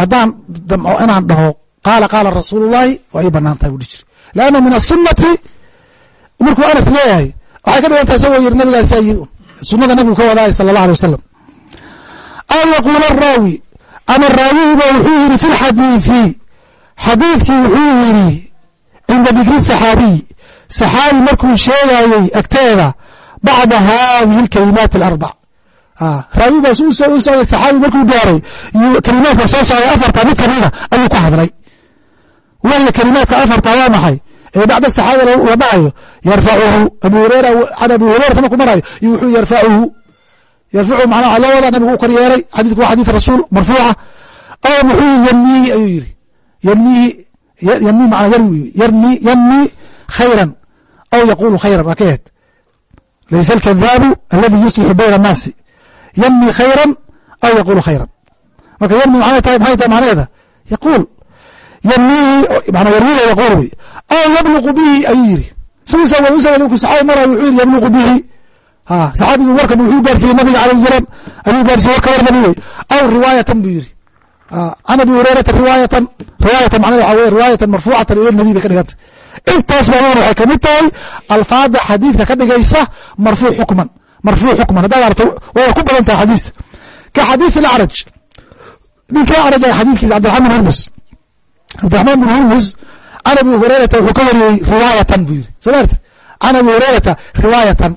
haddaan damco inaan dhaho qaala qaala rasuulu llahi waa ii bannaan tahay buu dhihi jiray. Leanna min asunati markuu anas leeyahay waxay ka dhigan tahay isagoo yiri nabigaasaa yiri sunada nabigu ka wadaay sala allah alay wasalam aw yaquula araawi ama raawigiba wuxuu yidhi fi lxadiidi xadiidkii wuxuu yidhi cinda dikri saxaabiy saxaabi markuu sheegayey agteeda bacda haadihi alkalimaat alarbac raawi baas u socday saxaabi markuu gaaray kalimaadka soo socday afarta mid kamida ayuu ku hadlay wahya kalimaadka afarta waa maxay ee bacda saxaabi la dhahayo yarfacuhu abu hurera can abi hureyrata markuu marayo wuxuu yarfacuhu yarfacuhu macnaa waxaa loo wadaa nabigu u kor yeelay xadiidku waa xadiid rasuul marfuuca oo muxuu yamnihi ayuu yidhi yamnihi yamni macnaa yarwi yarmi yamni khayran aw yaqulu khayran waa ka aheed laysa alkadaabu aladi yuslixu bayna annaasi yamni khayran aw yaqulu khayran marka yamni maxay tahay maxay tahay macnaheeda yaquul yamnihi manaa yarwiga yaquul wey aw yabluqu bihi ayuu yidhi suusa marayo wuxuu yidhi yabluqu bihi ha saxaabigu warkan wuxuu gaarsiiyey nabiga alayh salaam ayuu gaarsiiyey warka war nabi wey aw riwaayatan buu yidhi can abi hureyrata riwaayatan riwaayatan macnaa waxa weye riwaayatan marfuucatan ila nabi bay ka dhigantay intaas baa waxay ka mid tahay alfaada xadiidka ka dhigaysa marfuuc xukman. Marfuuc xukman haddaad aragto way ku badan tahay xadiista ka xadiid alacraj ninkii acraj ah xadiidkiisa cabdiraxmaan bin hurmus cabdiraxmaan bin hurmus can abi hureyrata wuxuu ka wariyey riwaayatan buu yidhi. Soo maarta can abi hureyrata riwaayatan.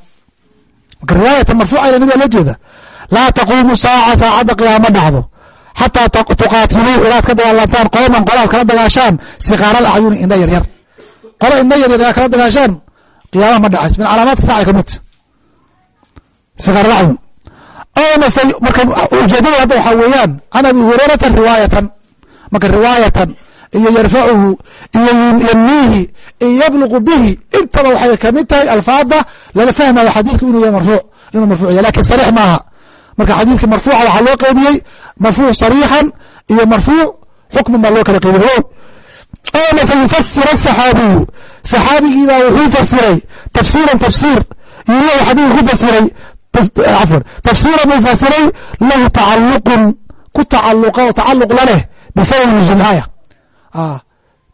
Marka riwaayatan marfuuca ila nabiga loo jeeda. Laa taquumu saaca saacadda qiyaama dhacdo. Xataa tuqaatiluu inaad ka dagaalantaan qooman qolaad kala dagaashaan sikaara acyuni indha yaryar qolo indha yaryar kala dagaashaan qiyaamaha ma dhacays min calaamaadka saacay ka midta sikaar acyun mase marka ujeedada hadda waxaa weeyaan can abi hureyrata riwaayatan marka riwaayatan iyo yarfacuhu iyo yamniihi iyo yabluqu bihi intaba waxay ka mid tahay alfaada lala fahmayo xadiidku inuu yahay marfuuc inuu marfuuc yahay laakiin sariix maaha. Marka xadiidka marfuuca waxaa loo qeybiyey marfuuc sariixan iyo marfuuc xukman baa loo kala qeybiyey o mase yufasir asaxaabiyu saxaabigiibaa wuxuu fasiray tafsiiran tafsiir yulahu xadiidku ku fasiray cafwan tafsiiran buu fasiray lahu tacaluqun ku tacaluqa oo tacaluq la leh bisababi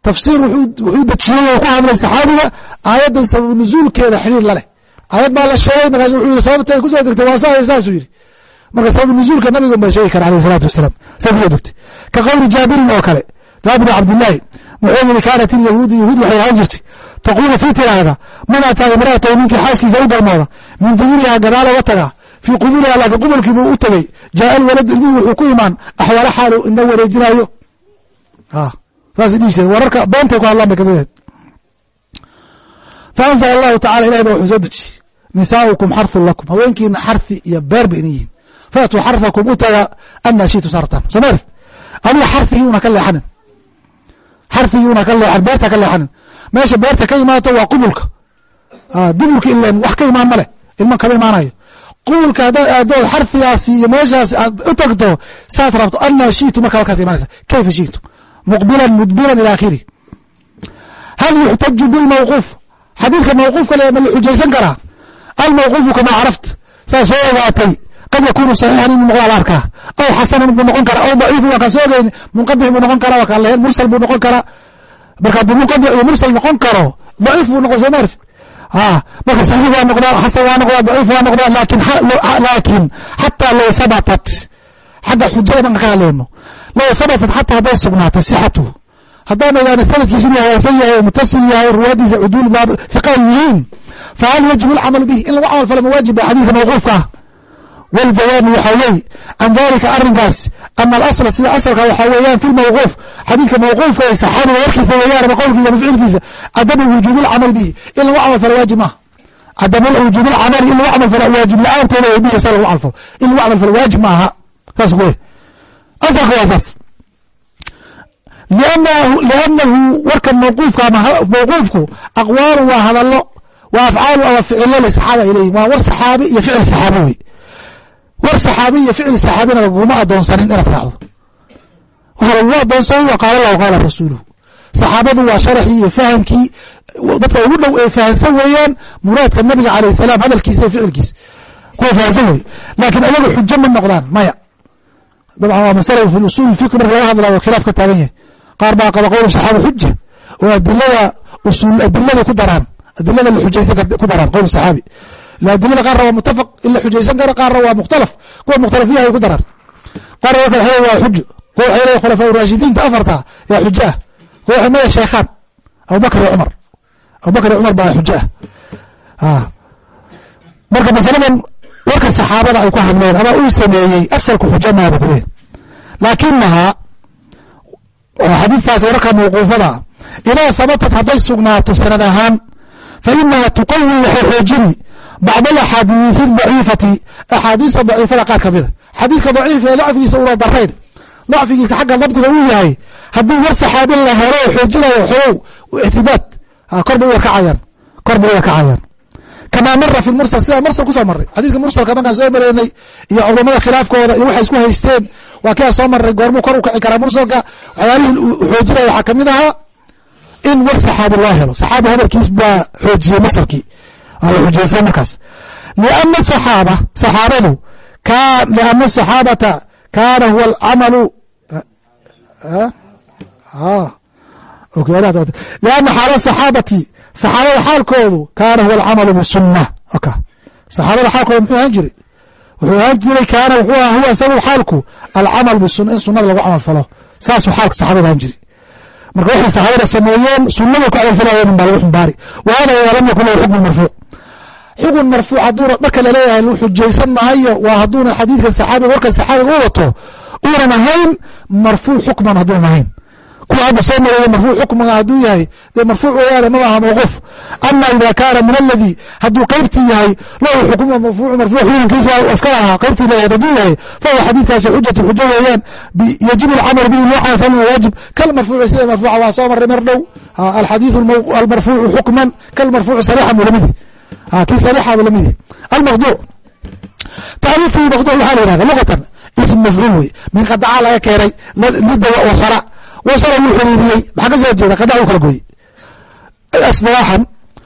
tafsiir wuxuu dejiyey oo ku hadlay saxaabiga aayaddan sababu nuzuulkeeda xiriir la leh baa la sheegay markaas wuxuu yidhi sababta ay ku soo degtay waa saa saasuu yidhi marka sababu nuzuulka nabiga baa sheegi kara alayh salatu wasalaam say ku soo ka qowli jaabirin oo kale jaabir cabdillaahi wuxuu yidhi kaanat ilyahuudu yahuud waxay ahaan jirtay taquulu tii tiraahda man ataa imraatahu ninkii xaaskiisa u galmooda min dubuuriha gadaal oga taga fii qubuuriha laakiin qubulkiibuu u tegey jaa alwaladu ilmihi wuxuu ku imaan axwaala xaalu ina wareejinayo saas dhihi jire wararka beentay ku hadlaan bay ka mid ahayd faanzla allahu tacala ilahi ba wuxuu soo dejiyey nisaaukum xarthun lakum haweenkiina xarthi iyo beer ba ina yihiin faatuu xarthakum u taga anaa shitu sartan soo maartid adiga xarhigiiuna ka leexanin xarhigiiuna ka leexan beerta ka leexanin meesha beerta ka imaato waa qubulka. Dubulka ilan wax ka imaan maleh ilman kama imaanayo. Qubulka haddaad aadood xarhigaasi iyo meeshaas aad u tagto saad rabto anaa shitu markaa halkaas imanaysa kayfa shitu? Muqbilan mudbiran ila akhiri hal yuxtaju bilmawquuf xadiidka mawquufka le ma la xujaysan karaa. Almawquufu kamaa caraft. Saa soo ogaatay qad yakunu saxiixan inuu noqdaa la aw xasanan buu noqon karaa aw daciif waa kaan soo ogeyn munqadix buu noqon karaa waa kaan lahayn mursal buu noqon karaa. Marka hadduu munqadix iyo mursal noqon karo daciif buu noqon soo maarsid marka saxiix waa noqdaa xasan waa noqdaa daciif waa noqdaa laakin xataa low habatat xagga xujada marka ka hadlayno low habatat xataa hadday sugnaatay sixatuhu haddaan ogaana sanadkiisu inuu hagaagsan yahay mutasil yahay ruwaadiisa cuduul fiqaan yihiin fahal yajibu alcamalu bihi? In lagu camal falo mawaajib ba xadiidka mawquufka. ah waljawaabu waxaa weeye can dalika arrinkaas ana alasla sida asalka waxaa weeyaan fi lmawquuf xadiidka mawquufka ee saxaabiga warkiisa weeyaan qowlkiisa ficilkiisa cadamu wujuubi alcamal bihi in lagu camal falo waajib maaha cadamu wujuubi alcamali in lagu camal falo waajib la'aanteeda way bihi sa lagu camal in lagu camal falo waajib maaha saas ku asalka waa saas liannahu warkan mawquufka ama mawquufku aqwaalu waa hadalo waa afcaalu ama ficilo le saxaaba ay waa war saxaabi iyo ficil saxaabi wey war saxaabi iyo ficil saxaabina laguma adoonsanin inaad raacdo. Waxaa lagugu adoonsaday wa qaala allahu qaala rasuuluhu. Saxaabadu waa sharaxii iyo fahamkii dadka ugu dhow ee fahamsan weeyaan muraadka nabiga alayh salaam hadalkiisa iyo ficilkiisa. Kuwa fahamsan wey laakiin ayagu xujo ma noqdaan maya. Dabcan waa masala fi usul fiqi marka laga hadlayo khilaaf ka taagan yahay. Qaar baa qaba qowl saxaaba xuja oo adilada usul adilada ku daraan adilada la xujaysan ku daraan qowl saxaabi adilada qaarna waa mutafaq in la xujaysan karo qaarna waa mukhtalaf kuwa mukhtalafiyaha ay ku daraan qaarna marka waxay waa xujo kuwa waxay leeyahay khulafaa raashidiinta afarta yaa xujo kuwa waxay maya sheekhaan abubakr iyo cumar abubakr iyo cumar baa xujo marka masaladan warka saxaabada ay ku hadleen ama uu sameeyey asalku xujo maaba kuleen laakinaha xadiistaas warka mawquufada idaa habatat hadday sugnaato sanad ahaan fa inaha tuqawi waxay xoojini bacd alaxaadiisi daciifati axaadiista daciifada qaar kamida xadiidka daciif ee dacfigiisa una darayn dacfigiisa xagga dabdiga uu yahay haddii war saxaabi la helo xoojinayo xogow ictibaad kor bay u warkacayaan kor bay u warkacayaan kamaa mara fi mursal sidaa mursal ku soo maray xadiidka mursalka markaan soo maraynay iyo culammada khilaafkooda iyo waxay isku haysteen waa kia soo maray goormuu kor u kici karaa mursalka waxyaalihii xoojinaya waxaa ka mid ahaa in war saxaabi loo helo saxaabi hadalkiis baa xoojiyey mursalkii xujaysan markaas. Liana saxaaba saxaabadu liana saxaabata kaana huwa alcamalu liana xaala saxaabati saxaabada xaalkoodu kaana huwa alcamalu bisunna saxaabada xaalkooda muxuu ahaan jiray? Wuxuu ahaan jiray kaana wuxuu aha huwa isagu xaalku alcamal bisunna in sunada lagu camal falo. Saasuu xaalka saxaabada ahaan jiray. Marka waxay saxaabada sameeyeen sunada ku camalfalayeen baa lagu xumbaari. Wa hada idaa lam yakun lahu xukmun marfuuc xukun marfuuc hadduuna marka la leeyahay lu xujaysan mahayo waa hadduuna xadiidka saxaabiga warka saxaabiga u wato uunan ahayn marfuuc xukman hadduunan ahayn. Kuwa hadda soo mareeya marfuuc xukmiga hadduu yahay dee marfuuc weeyaane ma aha mawquuf. Ama ida kaana min aladii hadduu qaybtii yahay lahu xukmu marfuuc marfuuc xukunkiisa iska lahaa qaybtii leeyahay hadduu yahay fahuwa xadiidkaasi xujatu xujo weeyaan yajibu alcamalu bihi camal falin waajib. Kalmarfuuci sida marfuuca waa soo maray mar dhow alxadiiثu almarfuucu xukman kalmarfuuci sariixan buu la mid kii sariixa buu la mid almaqduuc tacriifu maqduuc waxaa la yihahda luqatan ism mafcuul wey min qadaca laga keenay lidda wasala wasala wuu xiriiriyey maxaa ka soo jeeda qadac uu kala gooyey asdaaxan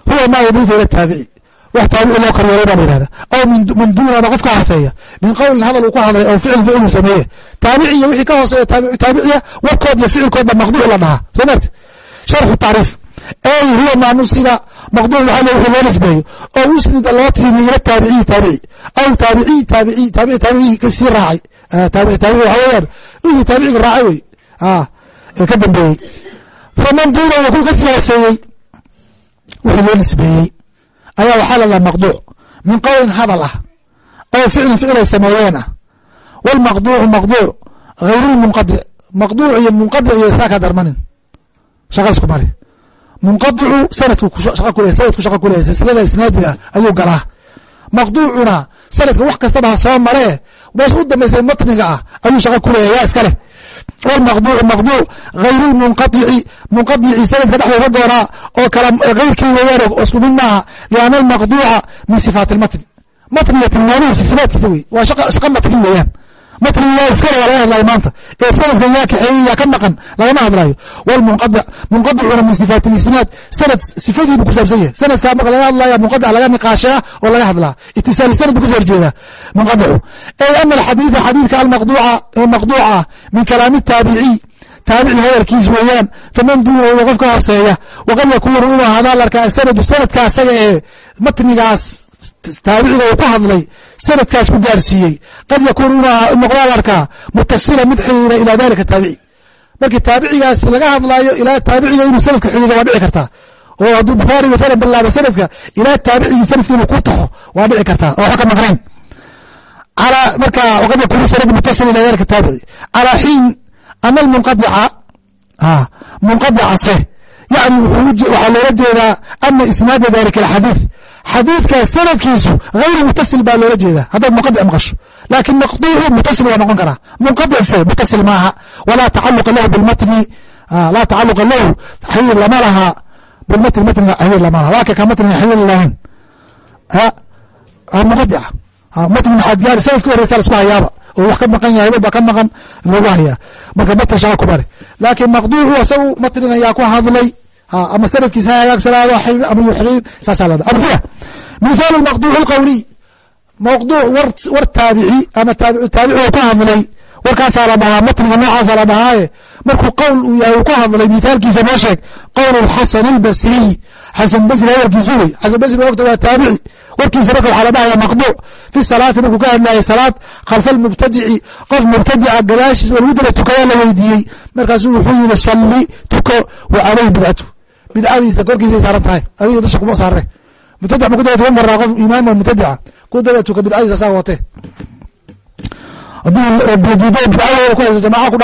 huwa maa yadiifu ila taabici wax taabici loo koryeelay baa la yihahda aw min duun ama qof ka hooseeya min qowlin hadal uu ku hadlay oo ficil ficil uu sameeye taabici iyo wixii ka hooseeya taabiciya warkood iyo ficilkoodba maqduuc la dhahaa soo maarti sharxu tacriif ey huwa maa maqduuc waxaa le wixii loo oo usnida loo tiimiyo ila taabici aw taabiciyi taabici taabici taabicii sii raacay. Taabici taabici waxa weeyaan. Wixii taabiciga raacay wey. Ee ka dambeeyey. Faman duunahu ku ka sii hooseeyey wixii loo nisbeeyey ayaa waxaa la maqduuc min qowlin hadal ah. Oo ficlin ficil sameeyeen ah. Wاlmaqduucu maqduuc hayr اlmunqadic maqduuc iyo munqadic iyo saa ka darmanin shaqa isku mari munqadicu sanadku shaqa kuleeyahy silsilada isnaadiga ayuu galaa. Maqduucuna sanadka wax kastaba ha soo maree meesha u dambaysay matniga ah ayuu shaqa kuleeyahy yaa iska leh. Wlmaqduucu maqduuc hayr lmunqadici munqadici sanadka dhexdooda doonaa oo kala hayrkii weeyaan oo isku mid maaha lianna almaqduuca min sifaat اlmatni matniga tilmaamihiisa sifaatkiisa wey waa shaqa matni weeyaan matniga iskale waa laga hadlayo maanta ee sanadkan yaa kaxeeyey yaa ka maqan lagama hadlayo wlmunqadic munqadicuna min sifaat اlisnaad sanad sifadiibu ku saabsan yahay. Sanadkaa marka laga hadlaya munqadic laga niqaashaa oo laga hadlaa. Itisaalu sanad bu ka soo horjeedaa munqadicu ey ana alxadiida xadiidka almaqduuca ee maqduuca min kalaami taabiciy taabici hadalkiis weeyaan. Faman duunahu qof ka hooseeya. Waqad yakuunu inuu ahaada larkaa sanadu sanadka asaga ee matnigaas taabiciga uu ku hadlay sanadkaas ku gaarsiiyey. Qad yakuunu inuu noqdaa larkaa mutasila mid xiriira ilaa dalika taabici. Markii taabicigaasi laga hadlaayo ilaa taabiciga inuu sanadka xiriiro waa dhici kartaa oo hadduu bukhaari maalan bilaaba sanadka ilaa taabicigii sanadka inuu ku taxo waa dhici kartaa oo waxa ka maqnayn. Calaa marka waqad yakuunu sanadu mutasil ilaa dalika taabici. Calaa xiin ama almunqadica munqadica se. Yani waxaa loola jeedaa ana isnaada dalika alxadiid xadiidka sanadkiisu hayru mutasil baa loola jeedaa. Haddaad munqadic maqasho laakin maqduucu mutasil waa noqon karaa. Munqadicse mutasil maaha. Walaa tacaluqa lahu bilmatni laa tacaluqa lahu xiriir lama laha. Bilmatni matniga xiriir lama laha. Waa ka matniga xiriir lahayn. Munqadica matni maxaad gaari sannadkii horeysa lasku hayaaba. Oo wax ka maqan yahay baa ka maqan loogu hayaa. Marka matn shaqa kumale laakiin maqduucu isagu matnigan yaa ku hadlay ama sanadkiisa ha hagaagsanaado ama yuxriin saasaa lada amhila mithaalu maqduuc اlqawliy mawduuc war taabici ama taabicu taabici ku hadlay. Warkaasaa la dhahaa matniga noocaasa la dhahaaye markuu qowl uu yahay uu ku hadlay mithaalkiisa noo sheeg. Qowl xasan اlbasriy xasan basri hadalkiisa wey xasan basri ogta waa taabici. Warkiisa marka waxaa la dhahaya maqduuc. Fi salaati markuu ka hadlayay salaad khalfa almubtadici qof mubtadica gadaashiis oo lagu daba tukadaa la weydiiyey. Markaasuu wuxuu yihi salli tuko wa caleyhi bidcatu bidcadiisa korkiisay saaran tahay. Adiga dusha kuma saare. Mubtadic ma ku daba tukan karaa qof imaam oo mubtadica ku daba bidcadiisa saa watee haddii bidcadooda ku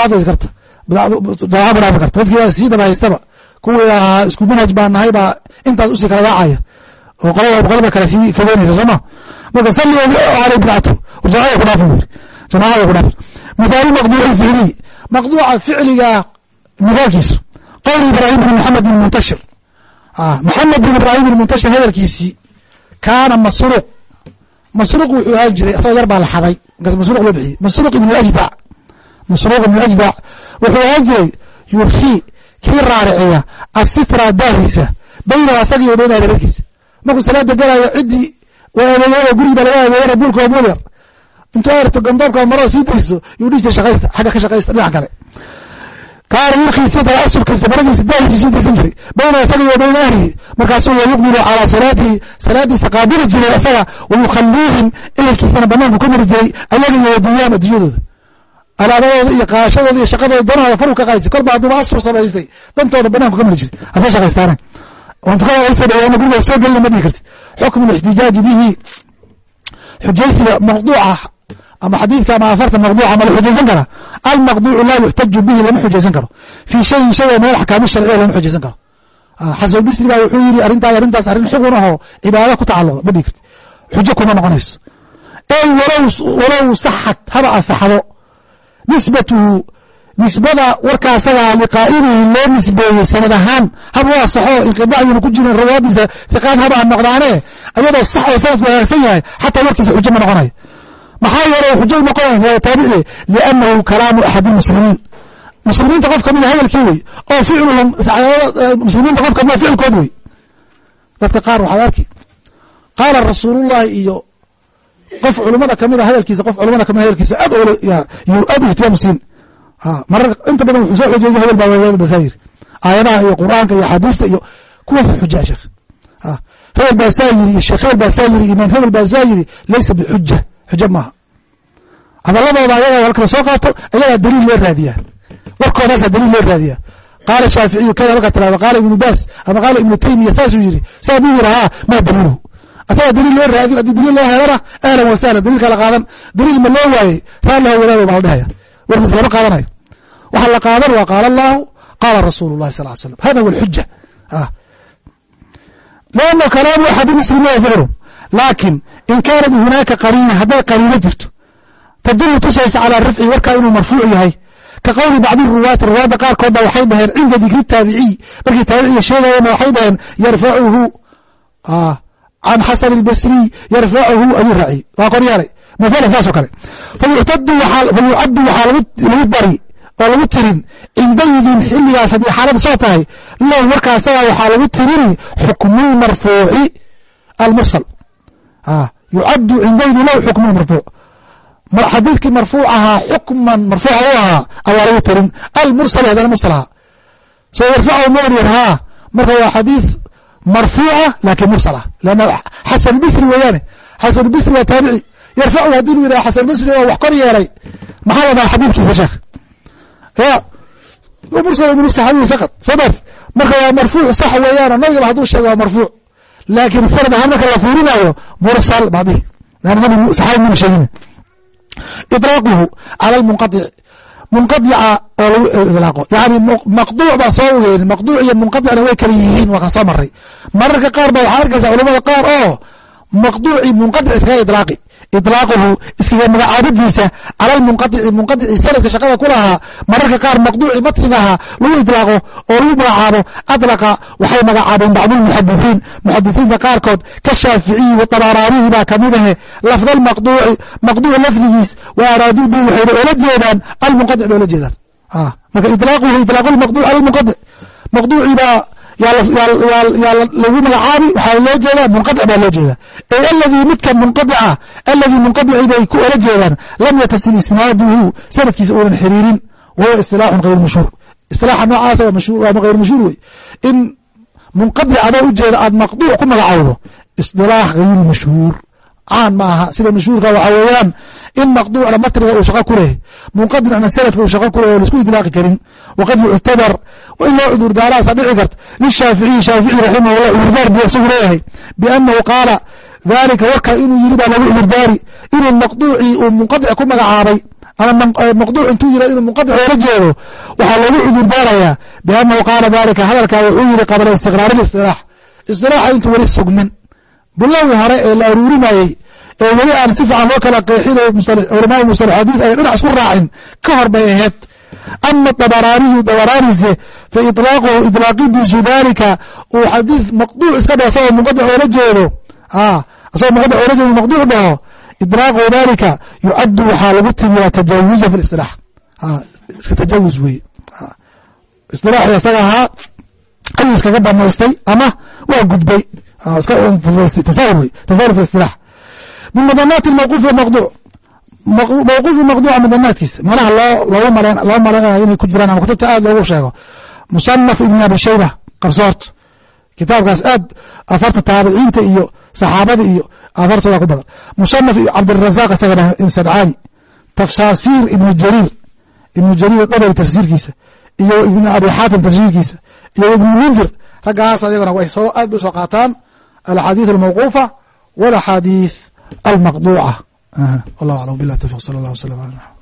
qowl ibraahim bin maxamed bin muntashir maxamed bin ibraahim bin muntashir hadalkiisii kaana masruuq. Masruuq wuxuu ahaan jiray asagoo yar baa la xaday. Markaas masruuq loo bixiyey. Masruuq ibnu ajdac masruuq ibnu ajdac wuxuu ahaan jiray yurkii kii raariciya asitra daahisa baynahu asaga iyo bayna reerkiisa markuu salaada galayo ciddii waa adeegada gurigi baa laga adeegana buulka waa buul yar intuu aarto gandoobka marada sii daysto yuu dhihi shaqaysta xagga ka shaqaysta dhinac kale kaana yurkiisa taasubkiisa maradiisa daahisa sii daysan jiray. Bayna asaga iyo bayna ahlihi. Markaasuu wa yuqbilu calaa salaatihi salaadiisa qaabili jiray asaga wa yukhaliihim ehelkiisana banaanku ka mari jiray ayaga iyo adduunyaan adduunyadooda alaabadooda iyo qaashadooda iyo shaqadooda danahooda faruu ka qaadi jir kolba hadduuba asfur samaystay dantooda banaanku ka mari jiray. Hasa shaqaystaane tukada soo dhaweana guriga soo gelina ma dhihi karti xukmu lixtijaaji bihi xujaysiga maqduuca ama xadiidka ama afarta maqduuca ma la xujaysan karaa almaqduucu laa yuxtaju bihi lama xujaysan karo fii shayin shay oo min alaxkaami sharciya lama xujaysan karo xasan bisri baa wuxuu yidhi arrintaas arrintaas arrin xugun ahoo cibaada ku tacalluqda ma dhihi karti xujo kuma noqonayso ey walow walow saxad haba asaxdo nisbatuhu nisbada warka asagaa loo nisbeeyey sanad ahaan haba u asaxo inqidacyuna ku jirin rawaadiisa fiqaan haba ha noqdaane ayadoo sax oo sanadku hagaagsan yahay xataa warkiisa xujo ma noqonayo maxaa yeelay xujo noqonay waa taabici liannahu kalaamu axadi muslimiin. Muslimiinta qof kamida hadalkii wey oo ficluhum muslimiinta qof kamida ficilkood wey. Dadka qaar waxaad arki. Qaala rasuulullahi iyo qof culummada kamida hadalkiisa qof culummada kamida hadalkiisa aad aad ihtimaam siin marar inta badan wuxuu soo xojeysa hebel baa aayadaha iyo qur'aanka iyo axaadiista iyo kuwaas xujaa sheekh hebel baa saa yiri iyo sheekh hebel baa saa yiri imaam hebel baa saa yiri laysa bixuja xujo maaha hadaladooda ayagaa halkala soo qaato ayagaa daliil loo raadiyaa. Warkoodaasaa daliil loo raadiyaa. Qaala shaaficiyu kada markaa tirahdo qaala ibnu baas ama qaala ibnu taymiya saasuu yiri saa buu yiri haa maa daliiluhu asagaa daliil loo raadin haddii daliil loo helana ahlan wa sahlan daliilka la qaadan. Daliil ma loo waayey raalliha wadaado baa la dhehaya warkiis lama qaadanayo. Waxa la qaadan waa qaala allahu qaala rasuulu llahi sal l slam hada huwa alxuja lianna kalaamu axadi muslimiina ficlu laakin in kaanat hunaaka qariina hadday qariino jirto tadulu tusaysa calaa rafci warkaa inuu marfuuc yahay. Ka qowli bacdi ruwaati ruwaadda qaarkood waxay dhaheen cinda dikri taabiciy markii taabiciga sheegayana waxay dhaheen yarfacuhu can xasan albasriy yarfacuhu ayuu raaciy waa kor yeelay maala saasoo kale. Fayucadu waxaa lagu dari oo lagu tirin cindaydin xiligaas haddii xaalada soo tahay. Low markaa waxaa lagu tirin xukmulmarfuuci almursal yucadu cindaydi low xukmulmarfuuc xadiidkii marfuuc ahaa xukman marfuuca u ahaa ayaa lagu tirin. Almursal haddana mursal ahaa soo yarfacu moryar haa marka waa xadiid marfuuca laakiin mursal ah lanna xasan bisri weeyaane. Xasan bisri waa taabici. Yarfacu haddii lu yidhaha xasan basri oo wax kor yeelay. Maxaa la xadiidkiisa sheekh ya mursal min saxaabiyi saqad soo maarti marka waa marfuuc sax weeyaano nabigaba hadduu sheego waa marfuuc laakiin sanad ahaan marka la fiirinayo mursal baa nabigu saxaabi muna sheegin. Iطlaaquhu cala lmunqaic munqadica oo lagu ilaaqo yani maqduuc baa soo ogeyn maqduuc iyo munqadicna way kala yihiin waa kan soo maray mararka qaar ba waxaa arkaysa culamada qaar oo maqduuci munqadic iskaga ilaaqi iطlaaquhu iskaga magacaabadiisa cala lmunqaici munqadici sanadka shaqada ku lahaa mararka qaar maqduuci matniga ahaa lagu iطlaaqo oo lagu magacaabo adlaqa waxay magacaabeen bacd lmuxadithiin muxadithiinta qaarkood ka shaaficiyi wa dabaraanihi baa kamid ahe lafda almaqduuci maqduuc lafdigiis wa araaduu bi waxayna oola jeedaan almunqadic bay ola jeedaan marka iطlaaquhu iطlaaqu lmaqduuc cala lmunqadic maqduucii baa yaa lagu magacaabi waxaa loo jeedaa munqadic baa loo jeedaa. Ee aladii midka munqadica aladii munqadicii bay ku ola jeedaan lam yatasil isnaaduhu sanadkiisa uunan xiriirin. Wahuwa isilaaxun hayr mashhuur. Isilaaxa noocaasa waa hayr mashhuur wey. In munqadic adoo ujeeda aad maqduuc ku magacawdo isilaax hayr mashhuur. Caan ma aha sida mashhuurka waxaa weeyaan in maqduucna matniga uu shaqo ku leh munqadicna sanadka uu shaqo ku leh oo la isku idlaaqi karin. Waqad yuctadar in loo cudurdaaraasa dhici karta lishaaficiyi shaafici raximahullah cudurdaar buu isagu leeyahay. Biannahu qaala dalika warka inuu yiri baa lagu cudurdaari inuu maqduucii uu munqadic ku magacaabay ama maqduuc intuu yira inuu munqadic oola jeedo waxaa lagu cudurdaarayaa biannahu qaala dalika hadalkaa wuxuu yiri qabla istiqraar listilaax istilaaxa intuu weli sugmin. Bilowgii hore ee la aruurinayey ee weli aan si fiican loo kala qeexin oo culamaai musalax xadiid ay dhinac isku raacin. Ka hor bay ahayd ama abaraaniyu dabaraanise fa ilaaquhu ilaaqidiisu daalika uu xadiid maqduuc iska dhaho sagoo munqadc oola jeedo asagoo munqadc oola jeedo maqduuc dhaho ilaaquhu daalika yucaddu waxaa lagu tiriyaa tajawuza fi isilaax iska tajawuz weye isilaaxii asaga ahaa ayuu iskaga banaystay ama waa gudbay iska fududaystay tasahur wey tasahur fi isilaax min madanaati mawquuf wamaqduuc mawquufi maqduuca mudanaadkiisa meelaha loo maleynayo inay ku jiraan ama kutubta aad loogu sheego. Musanaf ibn abi shayba qabsoort. Kitaabkaas aad afarta taabiciinta iyo saxaabada iyo afartooda ku badan. Musanaf cabdirazaq sadcaani tafsaasiir ibnu jariir ibnu jariir dhabari tafsiirkiisa iyo ibnu abi xaatim tafsiirkiisa iyo ibnu mundir. Raggaas ayagana way aad bay u soo qaataan alaxaadiid almawquufa walaxaadiid almaqduuca wallah aclam bilah tawfiq. Allah wasalam ala